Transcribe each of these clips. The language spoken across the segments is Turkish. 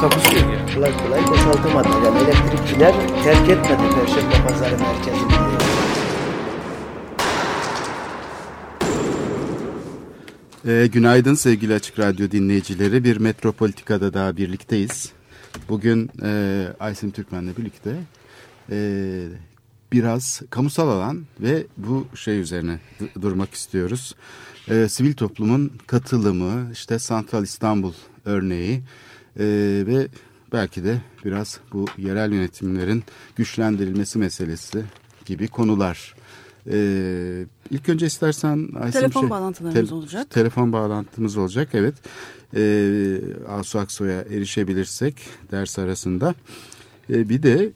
Takusu yok yani. kolay kolay boşaltamadı. Yani elektrikçiler terk etmedi Perşembe Pazarı merkezini. E, günaydın sevgili Açık Radyo dinleyicileri. Bir Metropolitika'da daha birlikteyiz. Bugün e, Aysim Türkmen'le birlikte e, biraz kamusal alan ve bu şey üzerine durmak istiyoruz. E, sivil toplumun katılımı, işte Santral İstanbul örneği e, ve belki de biraz bu yerel yönetimlerin güçlendirilmesi meselesi gibi konular. Ee, ilk önce istersen Aysim Telefon şey- bağlantılarımız olacak. Telefon bağlantımız olacak evet. Ee, Asu Aksoy'a erişebilirsek ders arasında. Ee, bir de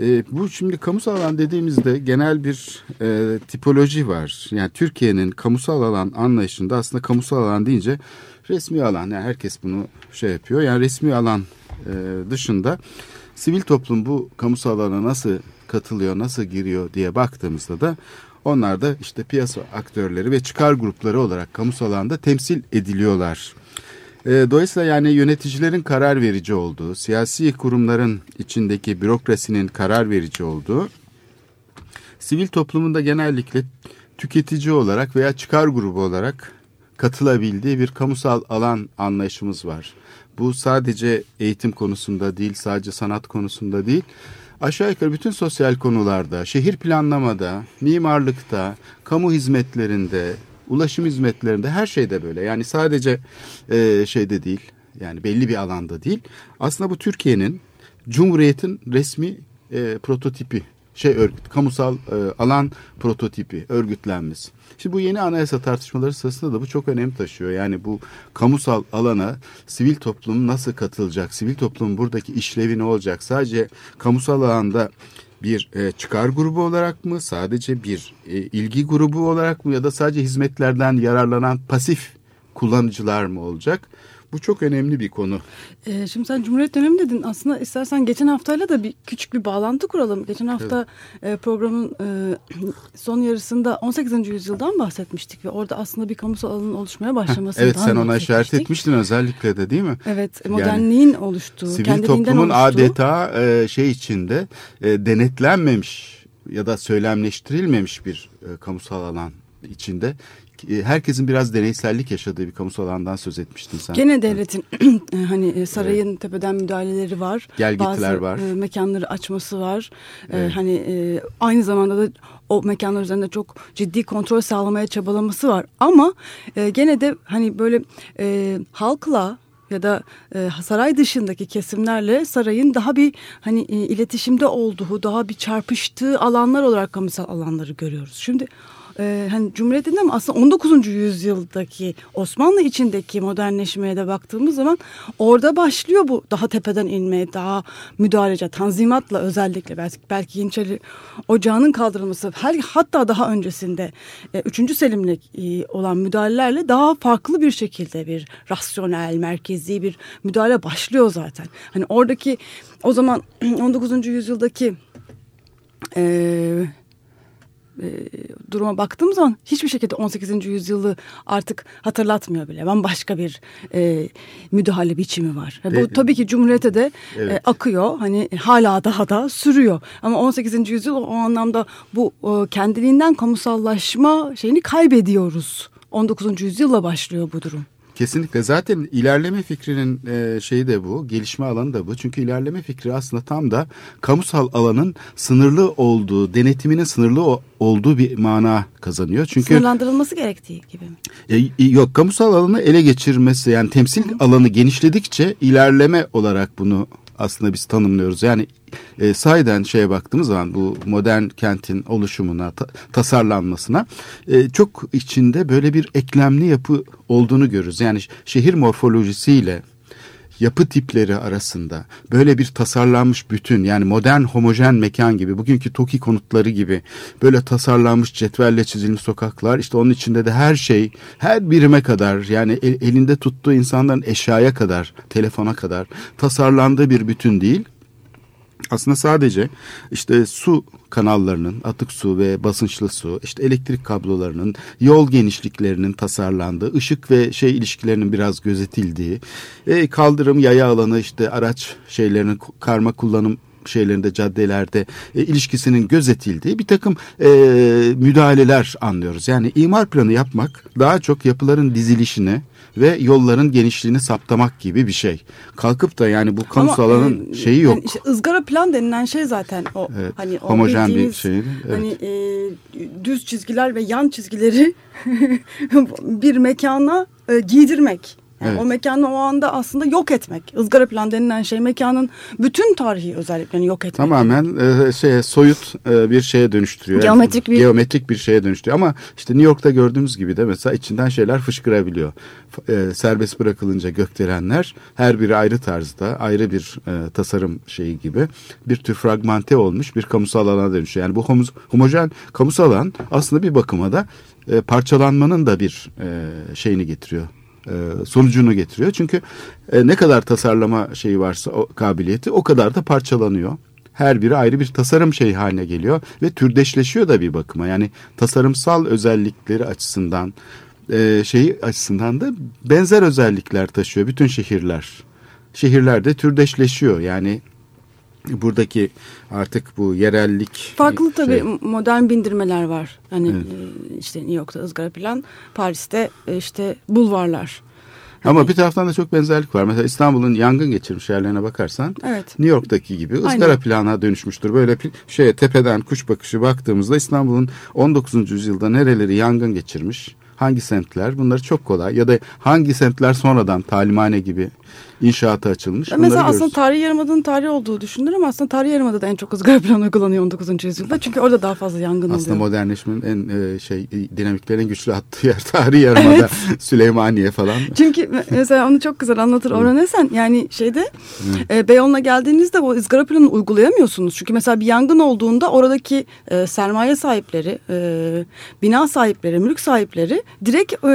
e, bu şimdi kamusal alan dediğimizde genel bir e, tipoloji var. Yani Türkiye'nin kamusal alan anlayışında aslında kamusal alan deyince resmi alan. Yani herkes bunu şey yapıyor. Yani resmi alan e, dışında sivil toplum bu kamusal alana nasıl katılıyor, nasıl giriyor diye baktığımızda da onlar da işte piyasa aktörleri ve çıkar grupları olarak kamusal alanda temsil ediliyorlar. E, Dolayısıyla yani yöneticilerin karar verici olduğu, siyasi kurumların içindeki bürokrasinin karar verici olduğu, sivil toplumunda genellikle tüketici olarak veya çıkar grubu olarak katılabildiği bir kamusal alan anlayışımız var. Bu sadece eğitim konusunda değil, sadece sanat konusunda değil, aşağı yukarı bütün sosyal konularda, şehir planlamada, mimarlıkta, kamu hizmetlerinde, ulaşım hizmetlerinde her şeyde böyle. Yani sadece e, şeyde değil, yani belli bir alanda değil. Aslında bu Türkiye'nin Cumhuriyet'in resmi e, prototipi, şey örgüt, kamusal e, alan prototipi, örgütlenmesi. Şimdi bu yeni anayasa tartışmaları sırasında da bu çok önem taşıyor. Yani bu kamusal alana sivil toplum nasıl katılacak? Sivil toplumun buradaki işlevi ne olacak? Sadece kamusal alanda bir e, çıkar grubu olarak mı? Sadece bir e, ilgi grubu olarak mı? Ya da sadece hizmetlerden yararlanan pasif kullanıcılar mı olacak? Bu çok önemli bir konu. Ee, şimdi sen Cumhuriyet dönemi dedin. Aslında istersen geçen haftayla da bir küçük bir bağlantı kuralım. Geçen hafta e, programın e, son yarısında 18. yüzyıldan bahsetmiştik ve orada aslında bir kamusal alanın oluşmaya başlamasından Evet sen ona işaret etmiştin özellikle de değil mi? Evet, modernliğin oluştuğu, Sivil toplumun oluştuğu. adeta e, şey içinde e, denetlenmemiş ya da söylemleştirilmemiş bir e, kamusal alan içinde herkesin biraz deneysellik yaşadığı bir kamusal alandan söz etmiştin sen. Gene devletin hani e, sarayın tepeden müdahaleleri var. Gelgitiler Bazı, var. e, mekanları açması var. E, Evet. hani e, aynı zamanda da o mekanlar üzerinde çok ciddi kontrol sağlamaya çabalaması var. Ama e, gene de hani böyle e, halkla ya da e, saray dışındaki kesimlerle sarayın daha bir hani e, iletişimde olduğu, daha bir çarpıştığı alanlar olarak kamusal alanları görüyoruz. Şimdi e, hani Cumhuriyet'in ama aslında 19. yüzyıldaki Osmanlı içindeki modernleşmeye de baktığımız zaman orada başlıyor bu daha tepeden inmeye, daha müdahalece, tanzimatla özellikle belki, belki Yeniçeri Ocağı'nın kaldırılması, her, hatta daha öncesinde e, 3. Selim'le e, olan müdahalelerle daha farklı bir şekilde bir rasyonel, merkezi bir müdahale başlıyor zaten. Hani oradaki o zaman 19. yüzyıldaki e, e, duruma baktığım zaman hiçbir şekilde 18. yüzyılı artık hatırlatmıyor bile. Bambaşka bir e, müdahale biçimi var. Bu E, tabii ki Cumhuriyet'e de Evet. e, akıyor. Hani hala daha da sürüyor. Ama 18. yüzyıl o anlamda bu e, kendiliğinden kamusallaşma şeyini kaybediyoruz. 19. yüzyılla başlıyor bu durum. Kesinlikle zaten ilerleme fikrinin e, şeyi de bu, gelişme alanı da bu. Çünkü ilerleme fikri aslında tam da kamusal alanın sınırlı olduğu, denetiminin sınırlı olduğu bir mana kazanıyor. Çünkü Sınırlandırılması gerektiği gibi mi? E, yok kamusal alanı ele geçirmesi yani temsil alanı genişledikçe ilerleme olarak bunu aslında biz tanımlıyoruz. Yani e, sahiden şeye baktığımız zaman bu modern kentin oluşumuna, ta- tasarlanmasına e, çok içinde böyle bir eklemli yapı olduğunu görürüz. Yani şehir morfolojisiyle yapı tipleri arasında böyle bir tasarlanmış bütün yani modern homojen mekan gibi bugünkü TOKİ konutları gibi böyle tasarlanmış cetvelle çizilmiş sokaklar işte onun içinde de her şey her birime kadar yani el, elinde tuttuğu insanların eşyaya kadar telefona kadar tasarlandığı bir bütün değil aslında sadece işte su kanallarının, atık su ve basınçlı su, işte elektrik kablolarının, yol genişliklerinin tasarlandığı, ışık ve şey ilişkilerinin biraz gözetildiği, e, kaldırım, yaya alanı, işte araç şeylerinin karma kullanım şeylerinde caddelerde e, ilişkisinin gözetildiği bir takım e, müdahaleler anlıyoruz. Yani imar planı yapmak daha çok yapıların dizilişini ve yolların genişliğini saptamak gibi bir şey. Kalkıp da yani bu kamusal alanın e, şeyi yok. Yani işte ızgara plan denilen şey zaten o Evet, hani o homojen bir şey, evet. Hani e, düz çizgiler ve yan çizgileri bir mekana e, giydirmek. Yani Evet. O mekanı o anda aslında yok etmek. Izgara plan denilen şey mekanın bütün tarihi özelliklerini yok etmek. Tamamen e, şeye soyut e, bir şeye dönüştürüyor. Geometrik bir- geometrik bir şeye dönüştürüyor. Ama işte New York'ta gördüğümüz gibi de mesela içinden şeyler fışkırabiliyor. E, serbest bırakılınca gökdelenler her biri ayrı tarzda, ayrı bir e, tasarım şeyi gibi bir tür fragmente olmuş bir kamusal alana dönüşüyor. Yani bu homo- homojen kamusal alan aslında bir bakıma da e, parçalanmanın da bir e, şeyini getiriyor e, sonucunu getiriyor. Çünkü e, ne kadar tasarlama şeyi varsa o kabiliyeti o kadar da parçalanıyor. Her biri ayrı bir tasarım şeyi haline geliyor ve türdeşleşiyor da bir bakıma. Yani tasarımsal özellikleri açısından e, şeyi açısından da benzer özellikler taşıyor bütün şehirler. Şehirler de türdeşleşiyor. Yani buradaki artık bu yerellik Farklı şey- tabii modern bindirmeler var. Hani e, işte New York'ta ızgara plan, Paris'te e, işte bulvarlar. Ama bir taraftan da çok benzerlik var. Mesela İstanbul'un yangın geçirmiş yerlerine bakarsan Evet. New York'taki gibi ızgara Aynen. plana dönüşmüştür. Böyle şeye tepeden kuş bakışı baktığımızda İstanbul'un 19. yüzyılda nereleri yangın geçirmiş, hangi semtler bunları çok kolay ya da hangi semtler sonradan talimhane gibi inşaata açılmış. Bunları Mesela aslında görürüz. tarihi yarımada'nın tarihi olduğu düşünülür ama aslında tarihi yarımada da en çok ızgara plan uygulanıyor 19. yüzyılda. Çünkü orada daha fazla yangın aslında oluyor. modernleşmenin en e, şey e, dinamiklerin güçlü attığı yer tarihi yarımada Süleymaniye falan. Çünkü me- mesela onu çok güzel anlatır Orhan Esen. Yani şeyde e, Beyoğlu'na geldiğinizde o ızgara planını uygulayamıyorsunuz. Çünkü mesela bir yangın olduğunda oradaki e, sermaye sahipleri, e, bina sahipleri, mülk sahipleri direkt e,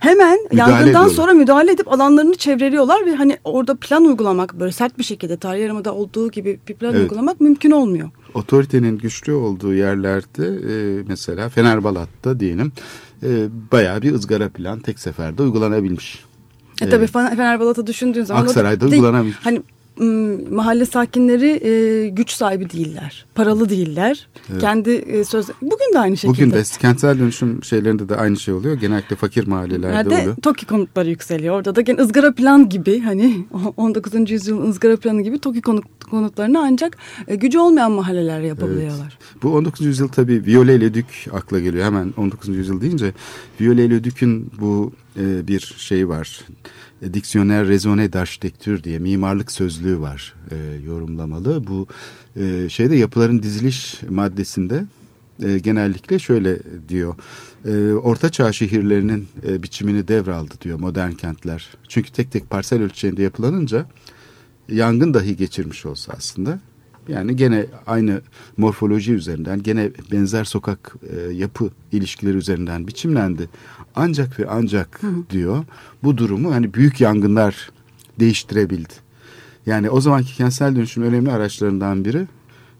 hemen yangından ediyorlar. sonra müdahale edip alanlarını çevreliyorlar ve hani orada plan uygulamak böyle sert bir şekilde tarihi yarımada olduğu gibi bir plan Evet. uygulamak mümkün olmuyor. otoritenin güçlü olduğu yerlerde e, mesela Fenerbalat'ta diyelim e, bayağı bir ızgara plan tek seferde uygulanabilmiş. E tabii Fener- Fenerbahçe'de düşündüğün zaman Aksaray'da uygulanamış. Hani mahalle sakinleri e, güç sahibi değiller. Paralı değiller. Kendi e, söz bugün de aynı şekilde. Bugün de kentsel dönüşüm şeylerinde de aynı şey oluyor. Genellikle fakir mahallelerde Nerede oluyor. TOKİ konutları yükseliyor. Orada da gene ızgara plan gibi hani 19. yüzyılın ızgara planı gibi TOKİ konut, konutlarını ancak e, gücü olmayan mahalleler yapabiliyorlar. Bu 19. yüzyıl tabii Viollet le Duc akla geliyor. Hemen 19. yüzyıl deyince Viollet le Duc'ün bu e, bir şey var. E, Dictionnaire raisonné d'architecture diye mimarlık sözlüğü var e, yorumlamalı. Bu e, şeyde yapıların diziliş maddesinde e, genellikle şöyle diyor. E, Orta Çağ şehirlerinin e, biçimini devraldı diyor modern kentler. Çünkü tek tek parsel ölçeğinde yapılanınca yangın dahi geçirmiş olsa aslında yani gene aynı morfoloji üzerinden gene benzer sokak e, yapı ilişkileri üzerinden biçimlendi. Ancak ve ancak diyor bu durumu hani büyük yangınlar değiştirebildi. Yani o zamanki kentsel dönüşüm önemli araçlarından biri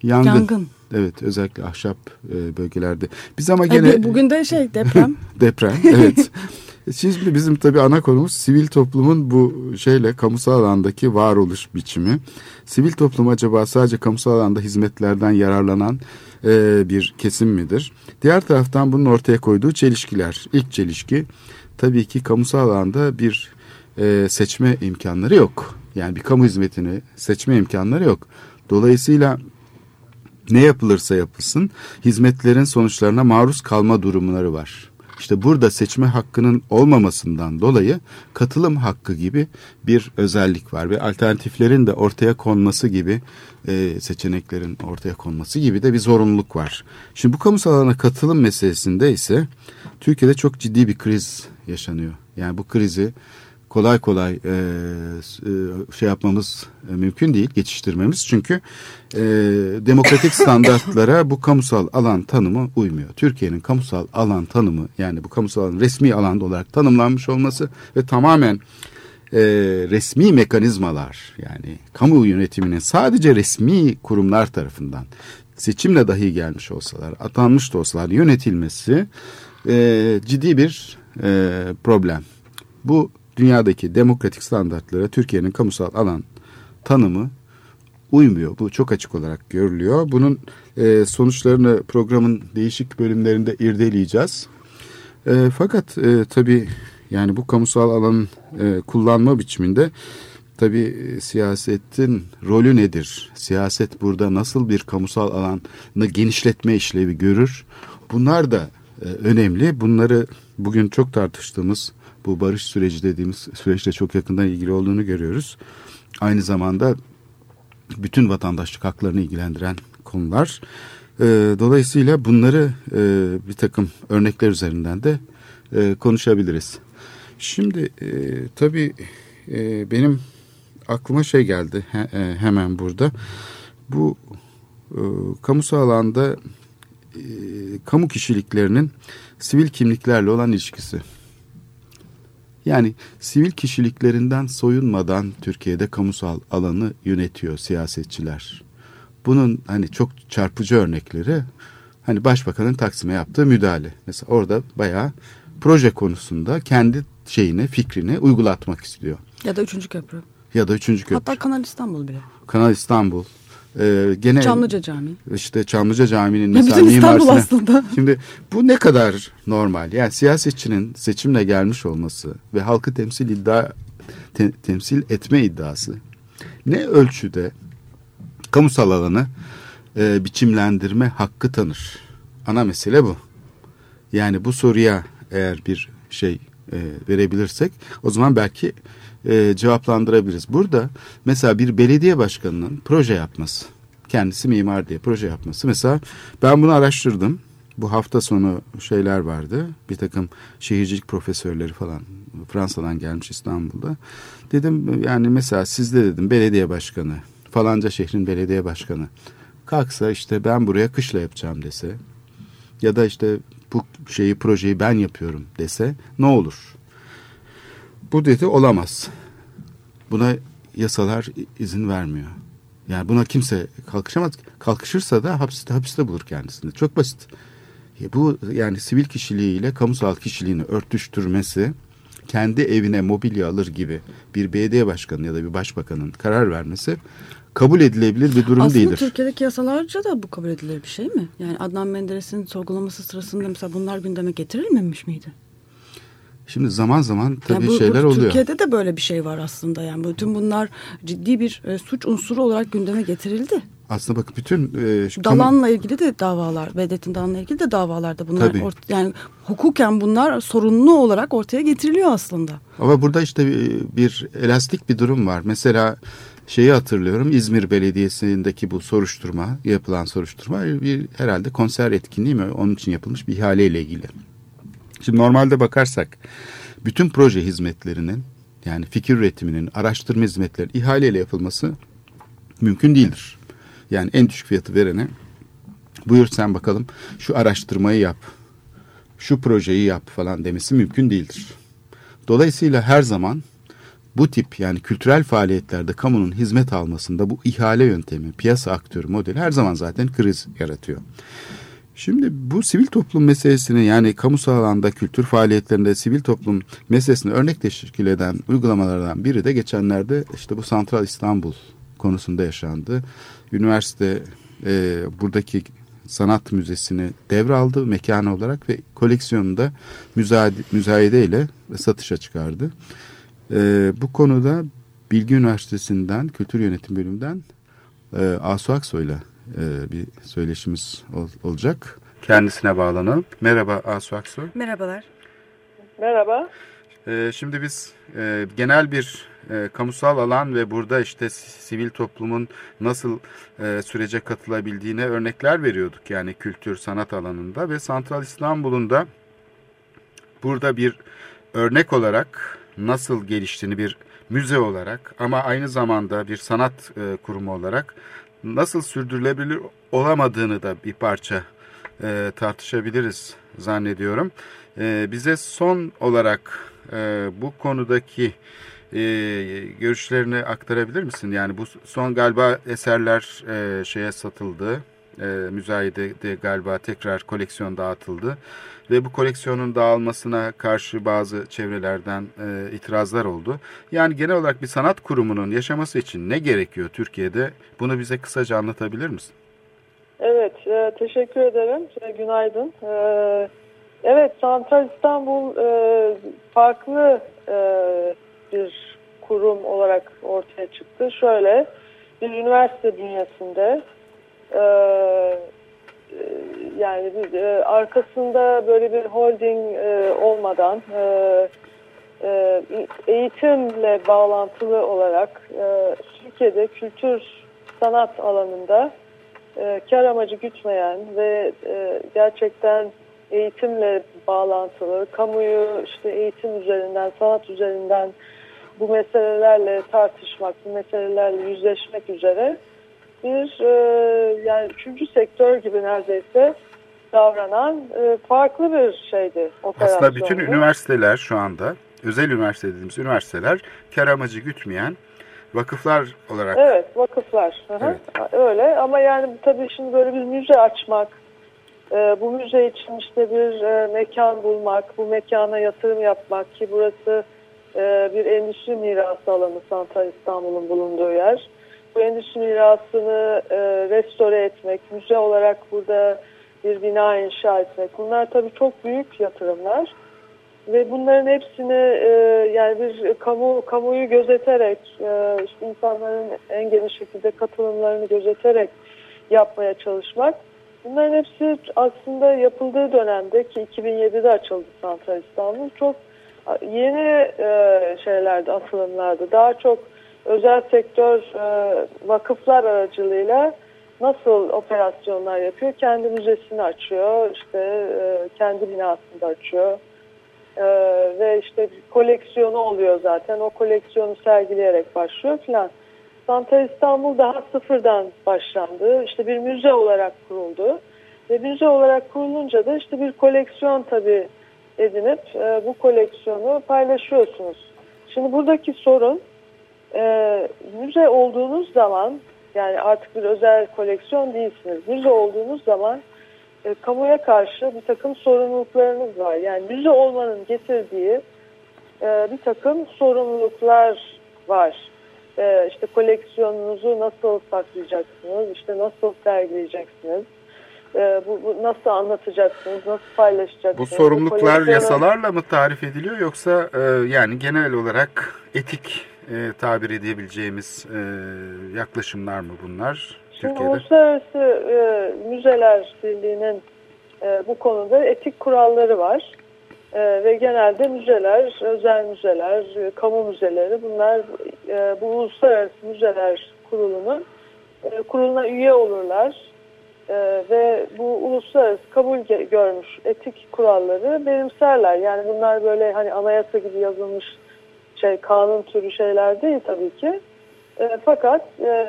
yangın. Yangın. Evet özellikle ahşap e, bölgelerde. Biz ama gene bir- bugün de şey deprem. Deprem evet. Şimdi bizim tabii ana konumuz sivil toplumun bu şeyle kamusal alandaki varoluş biçimi. Sivil toplum acaba sadece kamusal alanda hizmetlerden yararlanan e, bir kesim midir? Diğer taraftan bunun ortaya koyduğu çelişkiler. İlk çelişki tabii ki kamusal alanda bir e, seçme imkanları yok. Yani bir kamu hizmetini seçme imkanları yok. Dolayısıyla ne yapılırsa yapılsın hizmetlerin sonuçlarına maruz kalma durumları var. İşte burada seçme hakkının olmamasından dolayı katılım hakkı gibi bir özellik var ve alternatiflerin de ortaya konması gibi e, seçeneklerin ortaya konması gibi de bir zorunluluk var. Şimdi bu kamusal alana katılım meselesinde ise Türkiye'de çok ciddi bir kriz yaşanıyor. Yani bu krizi kolay kolay e, e, şey yapmamız e, mümkün değil, geçiştirmemiz. Çünkü e, demokratik standartlara bu kamusal alan tanımı uymuyor. Türkiye'nin kamusal alan tanımı yani bu kamusal alan resmi alanda olarak tanımlanmış olması ve tamamen e, resmi mekanizmalar yani kamu yönetiminin sadece resmi kurumlar tarafından seçimle dahi gelmiş olsalar, atanmış da olsalar yönetilmesi e, ciddi bir e, problem. Bu dünyadaki demokratik standartlara Türkiye'nin kamusal alan tanımı uymuyor. Bu çok açık olarak görülüyor. Bunun e, sonuçlarını programın değişik bölümlerinde irdeleyeceğiz. E, fakat e, tabii yani bu kamusal alanın e, kullanma biçiminde tabii e, siyasetin rolü nedir? Siyaset burada nasıl bir kamusal alanı genişletme işlevi görür? Bunlar da e, önemli. Bunları bugün çok tartıştığımız bu barış süreci dediğimiz süreçle çok yakından ilgili olduğunu görüyoruz. Aynı zamanda bütün vatandaşlık haklarını ilgilendiren konular. E, dolayısıyla bunları e, bir takım örnekler üzerinden de e, konuşabiliriz. Şimdi e, tabii e, benim aklıma şey geldi he, hemen burada. Bu e, kamusal alanda kamu kişiliklerinin sivil kimliklerle olan ilişkisi. Yani sivil kişiliklerinden soyunmadan Türkiye'de kamusal alanı yönetiyor siyasetçiler. Bunun hani çok çarpıcı örnekleri hani başbakanın Taksim'e yaptığı müdahale. Mesela orada bayağı proje konusunda kendi şeyini, fikrini uygulatmak istiyor. Ya da üçüncü köprü. Ya da üçüncü köprü. Hatta Kanal İstanbul bile. Kanal İstanbul. Ee, gene Çamlıca Camii. işte Çamlıca Camii'nin mesela bütün İstanbul mimarisine- aslında. Şimdi bu ne kadar normal? Yani siyasetçinin seçimle gelmiş olması ve halkı temsil iddia te- temsil etme iddiası ne ölçüde kamusal alanı e, biçimlendirme hakkı tanır? Ana mesele bu. Yani bu soruya eğer bir şey e, verebilirsek o zaman belki e, cevaplandırabiliriz. Burada mesela bir belediye başkanının proje yapması, kendisi mimar diye proje yapması. Mesela ben bunu araştırdım. Bu hafta sonu şeyler vardı. Bir takım şehircilik profesörleri falan Fransa'dan gelmiş İstanbul'da. Dedim yani mesela sizde dedim belediye başkanı falanca şehrin belediye başkanı kalksa işte ben buraya kışla yapacağım dese ya da işte bu şeyi projeyi ben yapıyorum dese ne olur? Bu dedi olamaz. Buna yasalar izin vermiyor. Yani buna kimse kalkışamaz. Kalkışırsa da hapiste, hapiste bulur kendisini. Çok basit. Ya Bu yani sivil kişiliğiyle kamusal kişiliğini örtüştürmesi kendi evine mobilya alır gibi bir belediye başkanı ya da bir başbakanın karar vermesi kabul edilebilir bir durum Aslında değildir. Türkiye'deki yasalarca da bu kabul edilir bir şey mi? Yani Adnan Menderes'in sorgulaması sırasında mesela bunlar gündeme getirilmemiş miydi? Şimdi zaman zaman tabii Yani bu- bu şeyler oluyor. Türkiye'de de böyle bir şey var aslında. Yani bütün bunlar ciddi bir e, suç unsuru olarak gündeme getirildi. Aslında bak bütün e, şu kamu- Dalan'la ilgili de davalar, Vedet'in Dalan'la ilgili de davalarda bunlar Tabii. ort- yani hukuken bunlar sorunlu olarak ortaya getiriliyor aslında. Ama burada işte bir, bir elastik bir durum var. Mesela şeyi hatırlıyorum İzmir Belediyesi'ndeki bu soruşturma, yapılan soruşturma bir herhalde konser etkinliği mi onun için yapılmış bir ihaleyle ilgili. Şimdi normalde bakarsak bütün proje hizmetlerinin yani fikir üretiminin, araştırma hizmetlerinin ihaleyle yapılması mümkün değildir. Yani en düşük fiyatı verene buyur sen bakalım şu araştırmayı yap, şu projeyi yap falan demesi mümkün değildir. Dolayısıyla her zaman bu tip yani kültürel faaliyetlerde kamunun hizmet almasında bu ihale yöntemi, piyasa aktörü modeli her zaman zaten kriz yaratıyor. Şimdi bu sivil toplum meselesini yani kamusal alanda kültür faaliyetlerinde sivil toplum meselesini örnek teşkil eden uygulamalardan biri de geçenlerde işte bu Santral İstanbul konusunda yaşandı. Üniversite e, buradaki sanat müzesini devraldı mekanı olarak ve koleksiyonunda müzayede, müzayede ile satışa çıkardı. E, bu konuda Bilgi Üniversitesi'nden Kültür Yönetim Bölümünden e, Asu Aksoy'la e, bir söyleşimiz ol, olacak. Kendisine bağlanalım. Merhaba Asu Aksoy. Merhabalar. Merhaba. E, şimdi biz e, genel bir e, kamusal alan ve burada işte sivil toplumun nasıl e, sürece katılabildiğine örnekler veriyorduk. Yani kültür, sanat alanında ve Santral İstanbul'un da burada bir örnek olarak nasıl geliştiğini bir müze olarak ama aynı zamanda bir sanat e, kurumu olarak nasıl sürdürülebilir olamadığını da bir parça e, tartışabiliriz zannediyorum. E, bize son olarak e, bu konudaki e, görüşlerini aktarabilir misin? Yani bu son galiba eserler e, şeye satıldı, e, müzayede de galiba tekrar koleksiyon dağıtıldı ve bu koleksiyonun dağılmasına karşı bazı çevrelerden e, itirazlar oldu. Yani genel olarak bir sanat kurumunun yaşaması için ne gerekiyor Türkiye'de? Bunu bize kısaca anlatabilir misin? Evet, e, teşekkür ederim. E, günaydın. E, evet, Santral İstanbul e, farklı e, bir kurum olarak ortaya çıktı. Şöyle, bir üniversite bünyesinde e, yani bir, e, arkasında böyle bir holding e, olmadan e, eğitimle bağlantılı olarak e, Türkiye'de kültür sanat alanında e, kar amacı gütmeyen ve gerçekten eğitimle bağlantılı, kamuyu işte eğitim üzerinden, sanat üzerinden bu meselelerle tartışmak, bu meselelerle yüzleşmek üzere bir e, yani üçüncü sektör gibi neredeyse davranan e, farklı bir şeydi. Aslında bütün üniversiteler şu anda, özel üniversite dediğimiz üniversiteler kar amacı gütmeyen vakıflar olarak. Evet, vakıflar. Evet. Öyle ama yani tabii şimdi böyle bir müze açmak, e, bu müze için işte bir e, mekan bulmak, bu mekana yatırım yapmak ki burası e, bir endüstri mirası alanı Santral İstanbul'un bulunduğu yer. Bu endüstri mirasını e, restore etmek, müze olarak burada bir bina inşa etmek. Bunlar tabii çok büyük yatırımlar. Ve bunların hepsini e, yani bir kamu kamuyu gözeterek e, işte insanların en geniş şekilde katılımlarını gözeterek yapmaya çalışmak. Bunların hepsi aslında yapıldığı dönemde ki 2007'de açıldı Santral İstanbul çok yeni e, şeylerdi atılımlardı. Daha çok özel sektör e, vakıflar aracılığıyla nasıl operasyonlar yapıyor kendi müzesini açıyor işte e, kendi binasını açıyor ee, ve işte koleksiyonu oluyor zaten. O koleksiyonu sergileyerek başlıyor filan. Santa İstanbul daha sıfırdan başlandı. İşte bir müze olarak kuruldu. Ve müze olarak kurulunca da işte bir koleksiyon tabii edinip e, bu koleksiyonu paylaşıyorsunuz. Şimdi buradaki sorun e, müze olduğunuz zaman yani artık bir özel koleksiyon değilsiniz. Müze olduğunuz zaman e, kamuya karşı bir takım sorumluluklarınız var. Yani müze olmanın getirdiği e, bir takım sorumluluklar var. E, işte koleksiyonunuzu nasıl saklayacaksınız, işte nasıl sergileyeceksiniz, e, bu, bu nasıl anlatacaksınız, nasıl paylaşacaksınız? Bu sorumluluklar bu koleksiyonu... yasalarla mı tarif ediliyor yoksa e, yani genel olarak etik e, tabir edebileceğimiz e, yaklaşımlar mı bunlar? Şimdi Türkiye'de? Uluslararası e, Müzeler Birliği'nin e, bu konuda etik kuralları var. E, ve genelde müzeler, özel müzeler, e, kamu müzeleri bunlar e, bu Uluslararası Müzeler Kurulu'nun e, kuruluna üye olurlar. E, ve bu uluslararası kabul görmüş etik kuralları benimserler. Yani bunlar böyle hani anayasa gibi yazılmış şey kanun türü şeyler değil tabii ki. E, fakat e,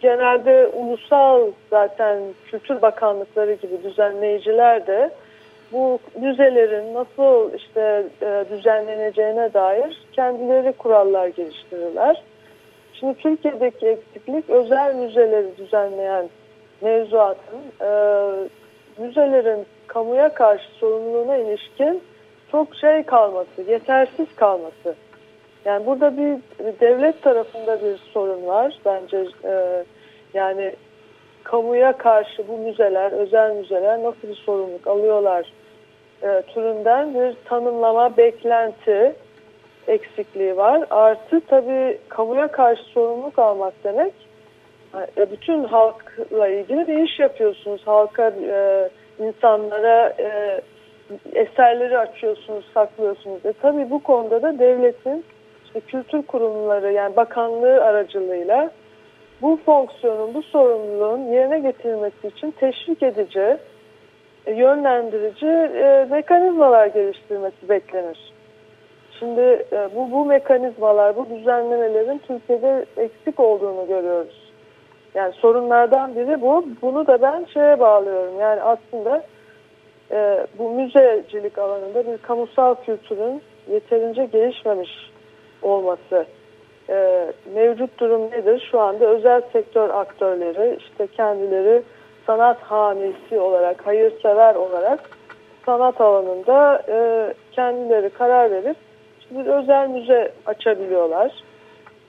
genelde ulusal zaten Kültür Bakanlıkları gibi düzenleyiciler de bu müzelerin nasıl işte e, düzenleneceğine dair kendileri kurallar geliştirirler. Şimdi Türkiye'deki eksiklik özel müzeleri düzenleyen mevzuatın e, müzelerin kamuya karşı sorumluluğuna ilişkin çok şey kalması, yetersiz kalması. Yani burada bir devlet tarafında bir sorun var bence. E, yani kamuya karşı bu müzeler, özel müzeler nasıl bir sorumluluk alıyorlar e, türünden bir tanımlama, beklenti eksikliği var. Artı tabii kamuya karşı sorumluluk almak demek e, bütün halkla ilgili bir iş yapıyorsunuz. Halka, e, insanlara e, eserleri açıyorsunuz, saklıyorsunuz. E, tabii bu konuda da devletin işte kültür kurumları yani bakanlığı aracılığıyla bu fonksiyonun, bu sorumluluğun yerine getirilmesi için teşvik edici, e, yönlendirici e, mekanizmalar geliştirmesi beklenir. Şimdi e, bu, bu mekanizmalar, bu düzenlemelerin Türkiye'de eksik olduğunu görüyoruz. Yani sorunlardan biri bu. Bunu da ben şeye bağlıyorum. Yani aslında bu müzecilik alanında bir kamusal kültürün yeterince gelişmemiş olması. E, mevcut durum nedir? Şu anda özel sektör aktörleri işte kendileri sanat hamisi olarak, hayırsever olarak sanat alanında e, kendileri karar verip bir özel müze açabiliyorlar.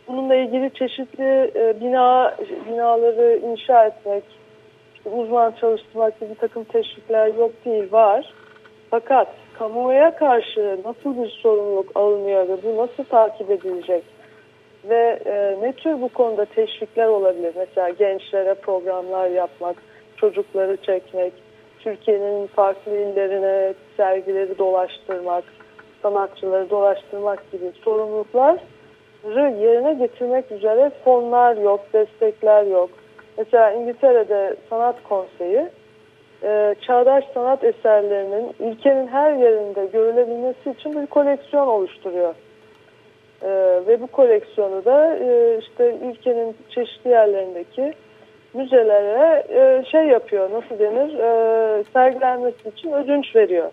Bununla ilgili çeşitli e, bina binaları inşa etmek, işte uzman çalıştırmak gibi bir takım teşvikler yok değil var. Fakat kamuoya karşı nasıl bir sorumluluk alınıyor ve bu nasıl takip edilecek ve e, ne tür bu konuda teşvikler olabilir? Mesela gençlere programlar yapmak, çocukları çekmek, Türkiye'nin farklı illerine sergileri dolaştırmak, sanatçıları dolaştırmak gibi sorumlulukları yerine getirmek üzere fonlar yok, destekler yok. Mesela İngiltere'de Sanat Konseyi e, çağdaş sanat eserlerinin ülkenin her yerinde görülebilmesi için bir koleksiyon oluşturuyor. E, ve bu koleksiyonu da e, işte ülkenin çeşitli yerlerindeki müzelere e, şey yapıyor, nasıl denir, e, sergilenmesi için ödünç veriyor.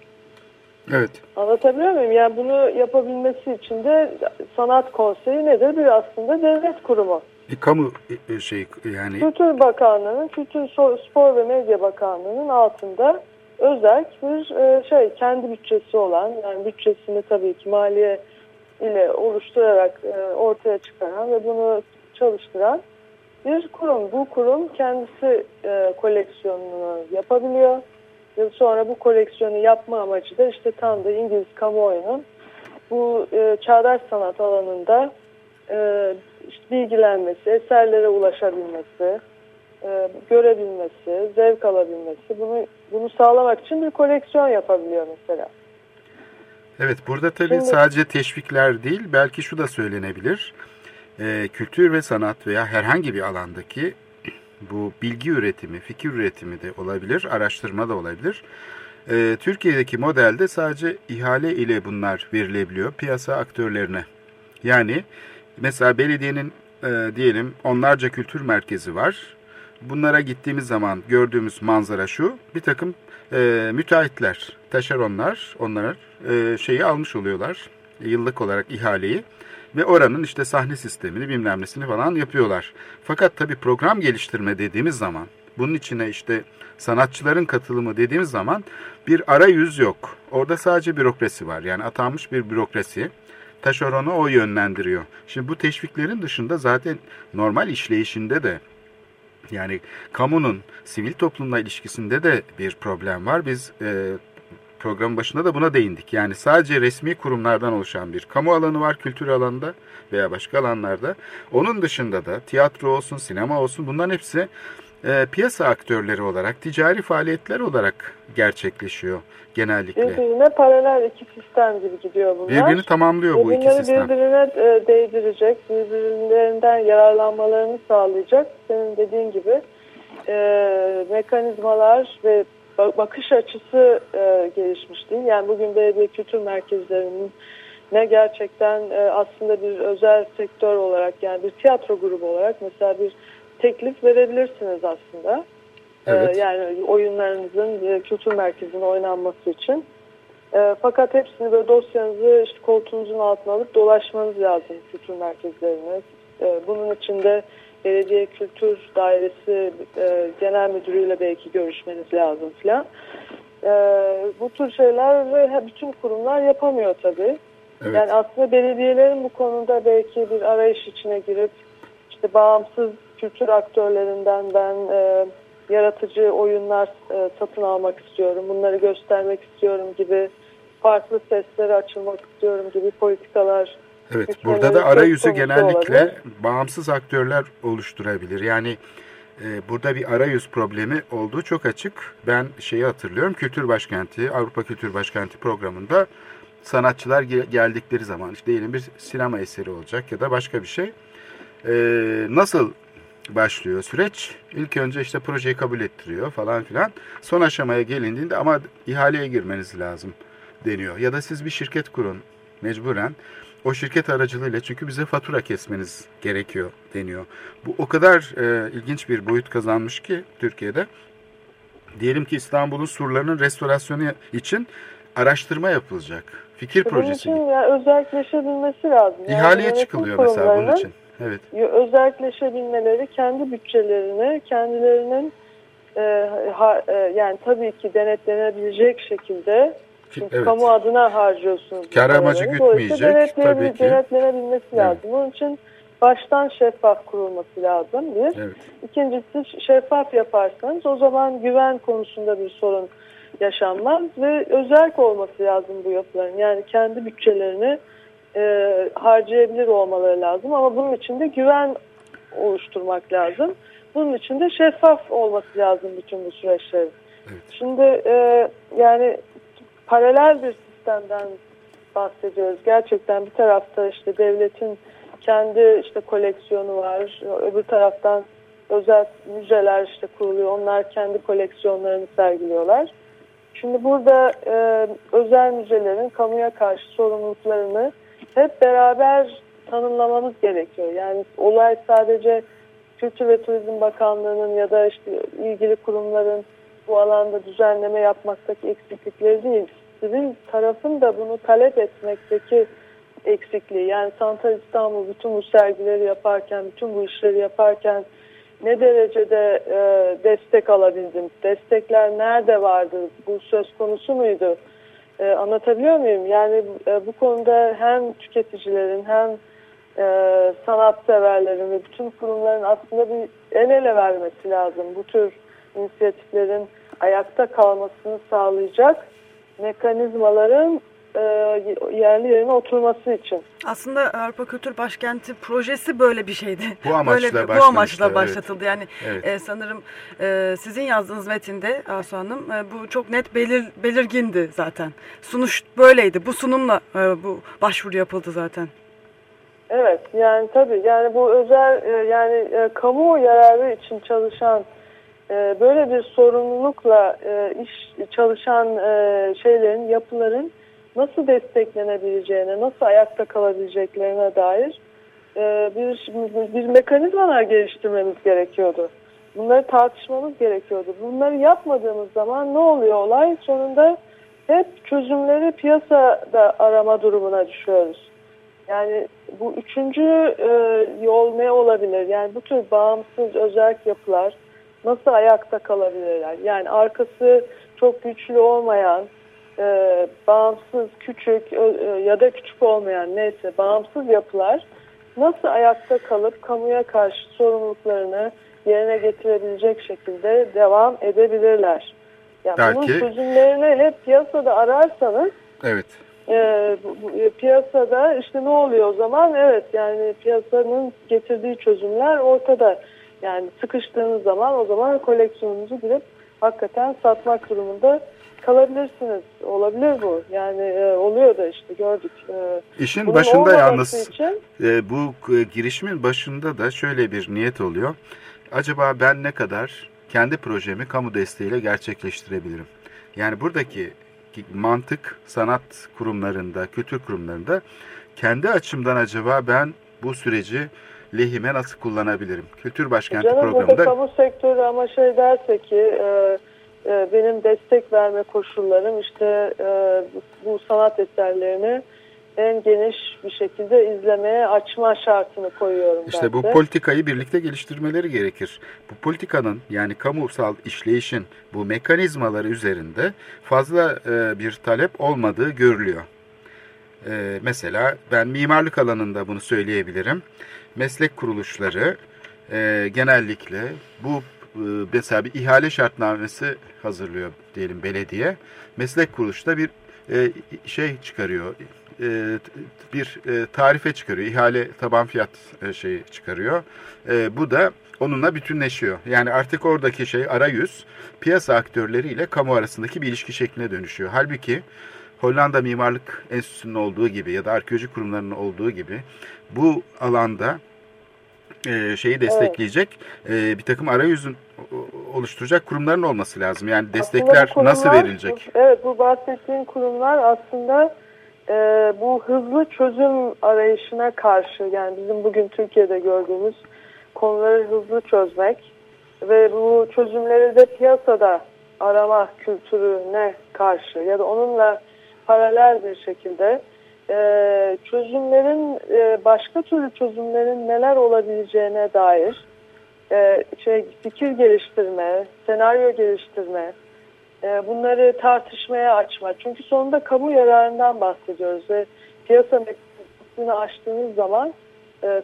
Evet. Anlatabiliyor muyum? Yani bunu yapabilmesi için de sanat konseyi nedir? Bir aslında devlet kurumu. Bir kamu e, şey yani. Kültür Bakanlığı'nın, Kültür Spor ve Medya Bakanlığı'nın altında özel bir e, şey kendi bütçesi olan yani bütçesini tabii ki maliye ile oluşturarak e, ortaya çıkaran ve bunu çalıştıran bir kurum. Bu kurum kendisi koleksiyonunu yapabiliyor yıl sonra bu koleksiyonu yapma amacı da işte tam da İngiliz kamuoyunun bu e, çağdaş sanat alanında e, işte bilgilenmesi, eserlere ulaşabilmesi, e, görebilmesi, zevk alabilmesi, bunu bunu sağlamak için bir koleksiyon yapabiliyor mesela. Evet burada tabii Şimdi, sadece teşvikler değil belki şu da söylenebilir. E, kültür ve sanat veya herhangi bir alandaki bu bilgi üretimi, fikir üretimi de olabilir, araştırma da olabilir. E, Türkiye'deki modelde sadece ihale ile bunlar verilebiliyor piyasa aktörlerine. Yani mesela belediyenin e, diyelim onlarca kültür merkezi var. Bunlara gittiğimiz zaman gördüğümüz manzara şu, bir takım e, müteahhitler, taşeronlar onlara e, şeyi almış oluyorlar, yıllık olarak ihaleyi ve oranın işte sahne sistemini bilmem nesini falan yapıyorlar. Fakat tabii program geliştirme dediğimiz zaman bunun içine işte sanatçıların katılımı dediğimiz zaman bir arayüz yok. Orada sadece bürokrasi var. Yani atanmış bir bürokrasi. Taşeronu o yönlendiriyor. Şimdi bu teşviklerin dışında zaten normal işleyişinde de yani kamunun sivil toplumla ilişkisinde de bir problem var. Biz e, programın başında da buna değindik. Yani sadece resmi kurumlardan oluşan bir kamu alanı var kültür alanında veya başka alanlarda. Onun dışında da tiyatro olsun, sinema olsun bunların hepsi e, piyasa aktörleri olarak, ticari faaliyetler olarak gerçekleşiyor genellikle. Birbirine paralel iki sistem gibi gidiyor bunlar. Birbirini tamamlıyor bu iki sistem. birbirine e, değdirecek, birbirlerinden yararlanmalarını sağlayacak. Senin dediğin gibi e, mekanizmalar ve bakış açısı e, gelişmiş değil. Yani bugün belediye kültür merkezlerinin ne gerçekten e, aslında bir özel sektör olarak yani bir tiyatro grubu olarak mesela bir teklif verebilirsiniz aslında. E, evet. Yani oyunlarınızın e, kültür merkezinde oynanması için. E, fakat hepsini böyle dosyanızı işte koltuğunuzun altına alıp dolaşmanız lazım kültür merkezlerine. E, bunun için de belediye kültür dairesi e, genel müdürüyle belki görüşmeniz lazım filan. E, bu tür şeyler ve bütün kurumlar yapamıyor tabii. Evet. Yani aslında belediyelerin bu konuda belki bir arayış içine girip işte bağımsız kültür aktörlerinden ben e, yaratıcı oyunlar e, satın almak istiyorum, bunları göstermek istiyorum gibi farklı seslere açılmak istiyorum gibi politikalar Evet, burada da arayüzü genellikle olabilir. bağımsız aktörler oluşturabilir. Yani e, burada bir arayüz problemi olduğu çok açık. Ben şeyi hatırlıyorum, Kültür Başkenti, Avrupa Kültür Başkenti programında sanatçılar geldikleri zaman, işte diyelim bir sinema eseri olacak ya da başka bir şey. E, nasıl başlıyor süreç? İlk önce işte projeyi kabul ettiriyor falan filan. Son aşamaya gelindiğinde ama ihaleye girmeniz lazım deniyor. Ya da siz bir şirket kurun mecburen o şirket aracılığıyla çünkü bize fatura kesmeniz gerekiyor deniyor. Bu o kadar e, ilginç bir boyut kazanmış ki Türkiye'de. Diyelim ki İstanbul'un surlarının restorasyonu için araştırma yapılacak. Fikir Bunun projesi. için yani özelleşebilmesi lazım. Yani İhaleye yönetim çıkılıyor mesela bunun için. Evet. özelleşebilmeleri kendi bütçelerini kendilerinin e, ha, e, yani tabii ki denetlenebilecek şekilde çünkü Evet. kamu adına harcıyorsunuz. Kar amacı gütmeyecek, tabii ki. Denetlenebilmesi Evet. lazım. Bunun için baştan şeffaf kurulması lazım bir. Evet. İkincisi şeffaf yaparsanız o zaman güven konusunda bir sorun yaşanmaz ve özerk olması lazım bu yapıların. Yani kendi bütçelerini e, harcayabilir olmaları lazım ama bunun için de güven oluşturmak lazım. Bunun için de şeffaf olması lazım bütün bu süreçlerin. Evet. Şimdi e, yani paralel bir sistemden bahsediyoruz. Gerçekten bir tarafta işte devletin kendi işte koleksiyonu var. Öbür taraftan özel müzeler işte kuruluyor. Onlar kendi koleksiyonlarını sergiliyorlar. Şimdi burada e, özel müzelerin kamuya karşı sorumluluklarını hep beraber tanımlamamız gerekiyor. Yani olay sadece Kültür ve Turizm Bakanlığı'nın ya da işte ilgili kurumların bu alanda düzenleme yapmaktaki eksiklikleri değil. Sivil tarafın da bunu talep etmekteki eksikliği. Yani Santal İstanbul bütün bu sergileri yaparken, bütün bu işleri yaparken ne derecede e, destek alabildim? Destekler nerede vardı? Bu söz konusu muydu? E, anlatabiliyor muyum? Yani e, bu konuda hem tüketicilerin hem e, sanatseverlerin ve bütün kurumların aslında bir el ele vermesi lazım. Bu tür inisiyatiflerin ayakta kalmasını sağlayacak mekanizmaların e, yerli yerine oturması için. Aslında Avrupa Kültür Başkenti projesi böyle bir şeydi. Bu amaçla böyle bir, bu amaçla evet. başlatıldı. Yani Evet. e, sanırım e, sizin yazdığınız metinde Asu Hanım e, bu çok net belir, belirgindi zaten. Sunuş böyleydi. Bu sunumla e, bu başvuru yapıldı zaten. Evet yani tabii yani bu özel e, yani e, kamu yararı için çalışan e, böyle bir sorumlulukla e, iş çalışan e, şeylerin yapıların nasıl desteklenebileceğine nasıl ayakta kalabileceklerine dair e, bir, bir mekanizmalar geliştirmemiz gerekiyordu. Bunları tartışmamız gerekiyordu. Bunları yapmadığımız zaman ne oluyor olay? Sonunda hep çözümleri piyasada arama durumuna düşüyoruz. Yani bu üçüncü e, yol ne olabilir? Yani bu tür bağımsız özel yapılar nasıl ayakta kalabilirler? Yani arkası çok güçlü olmayan, e, bağımsız, küçük ö- e, ya da küçük olmayan neyse bağımsız yapılar nasıl ayakta kalıp kamuya karşı sorumluluklarını yerine getirebilecek şekilde devam edebilirler? Yani bunun Belki- çözümlerini hep piyasada ararsanız Evet. e, e, piyasada işte ne oluyor o zaman? Evet yani piyasanın getirdiği çözümler ortada. Yani sıkıştığınız zaman o zaman koleksiyonunuzu girip hakikaten satmak durumunda kalabilirsiniz. Olabilir bu. Yani e, oluyor da işte gördük. E, İşin başında yalnız için e, bu e, girişimin başında da şöyle bir niyet oluyor. Acaba ben ne kadar kendi projemi kamu desteğiyle gerçekleştirebilirim? Yani buradaki mantık sanat kurumlarında, kültür kurumlarında kendi açımdan acaba ben bu süreci lehime nasıl kullanabilirim? Kültür Başkenti Canım programında kamu sektörü ama şey derse ki e, e, benim destek verme koşullarım işte e, bu, sanat eserlerini en geniş bir şekilde izlemeye açma şartını koyuyorum İşte bu politikayı birlikte geliştirmeleri gerekir. Bu politikanın yani kamusal işleyişin bu mekanizmaları üzerinde fazla e, bir talep olmadığı görülüyor. E, mesela ben mimarlık alanında bunu söyleyebilirim. Meslek kuruluşları e, genellikle bu mesela bir ihale şartnamesi hazırlıyor diyelim belediye. Meslek kuruluşu da bir e, şey çıkarıyor. E, bir e, tarife çıkarıyor. İhale taban fiyat e, şeyi çıkarıyor. E, bu da onunla bütünleşiyor. Yani artık oradaki şey arayüz piyasa aktörleriyle kamu arasındaki bir ilişki şekline dönüşüyor. Halbuki Hollanda Mimarlık Enstitüsü'nün olduğu gibi ya da arkeoloji kurumlarının olduğu gibi bu alanda e, şeyi destekleyecek e, bir takım arayüzün oluşturacak kurumların olması lazım. Yani destekler kurumlar- nasıl verilecek? evet bu bahsettiğin kurumlar aslında e, bu hızlı çözüm arayışına karşı yani bizim bugün Türkiye'de gördüğümüz konuları hızlı çözmek ve bu çözümleri de piyasada arama kültürüne karşı ya da onunla paralel bir şekilde e, çözümlerin e, başka türlü çözümlerin neler olabileceğine dair e, şey fikir geliştirme, senaryo geliştirme, bunları tartışmaya açma. Çünkü sonunda kamu yararından bahsediyoruz ve piyasa mekanizmasını açtığınız zaman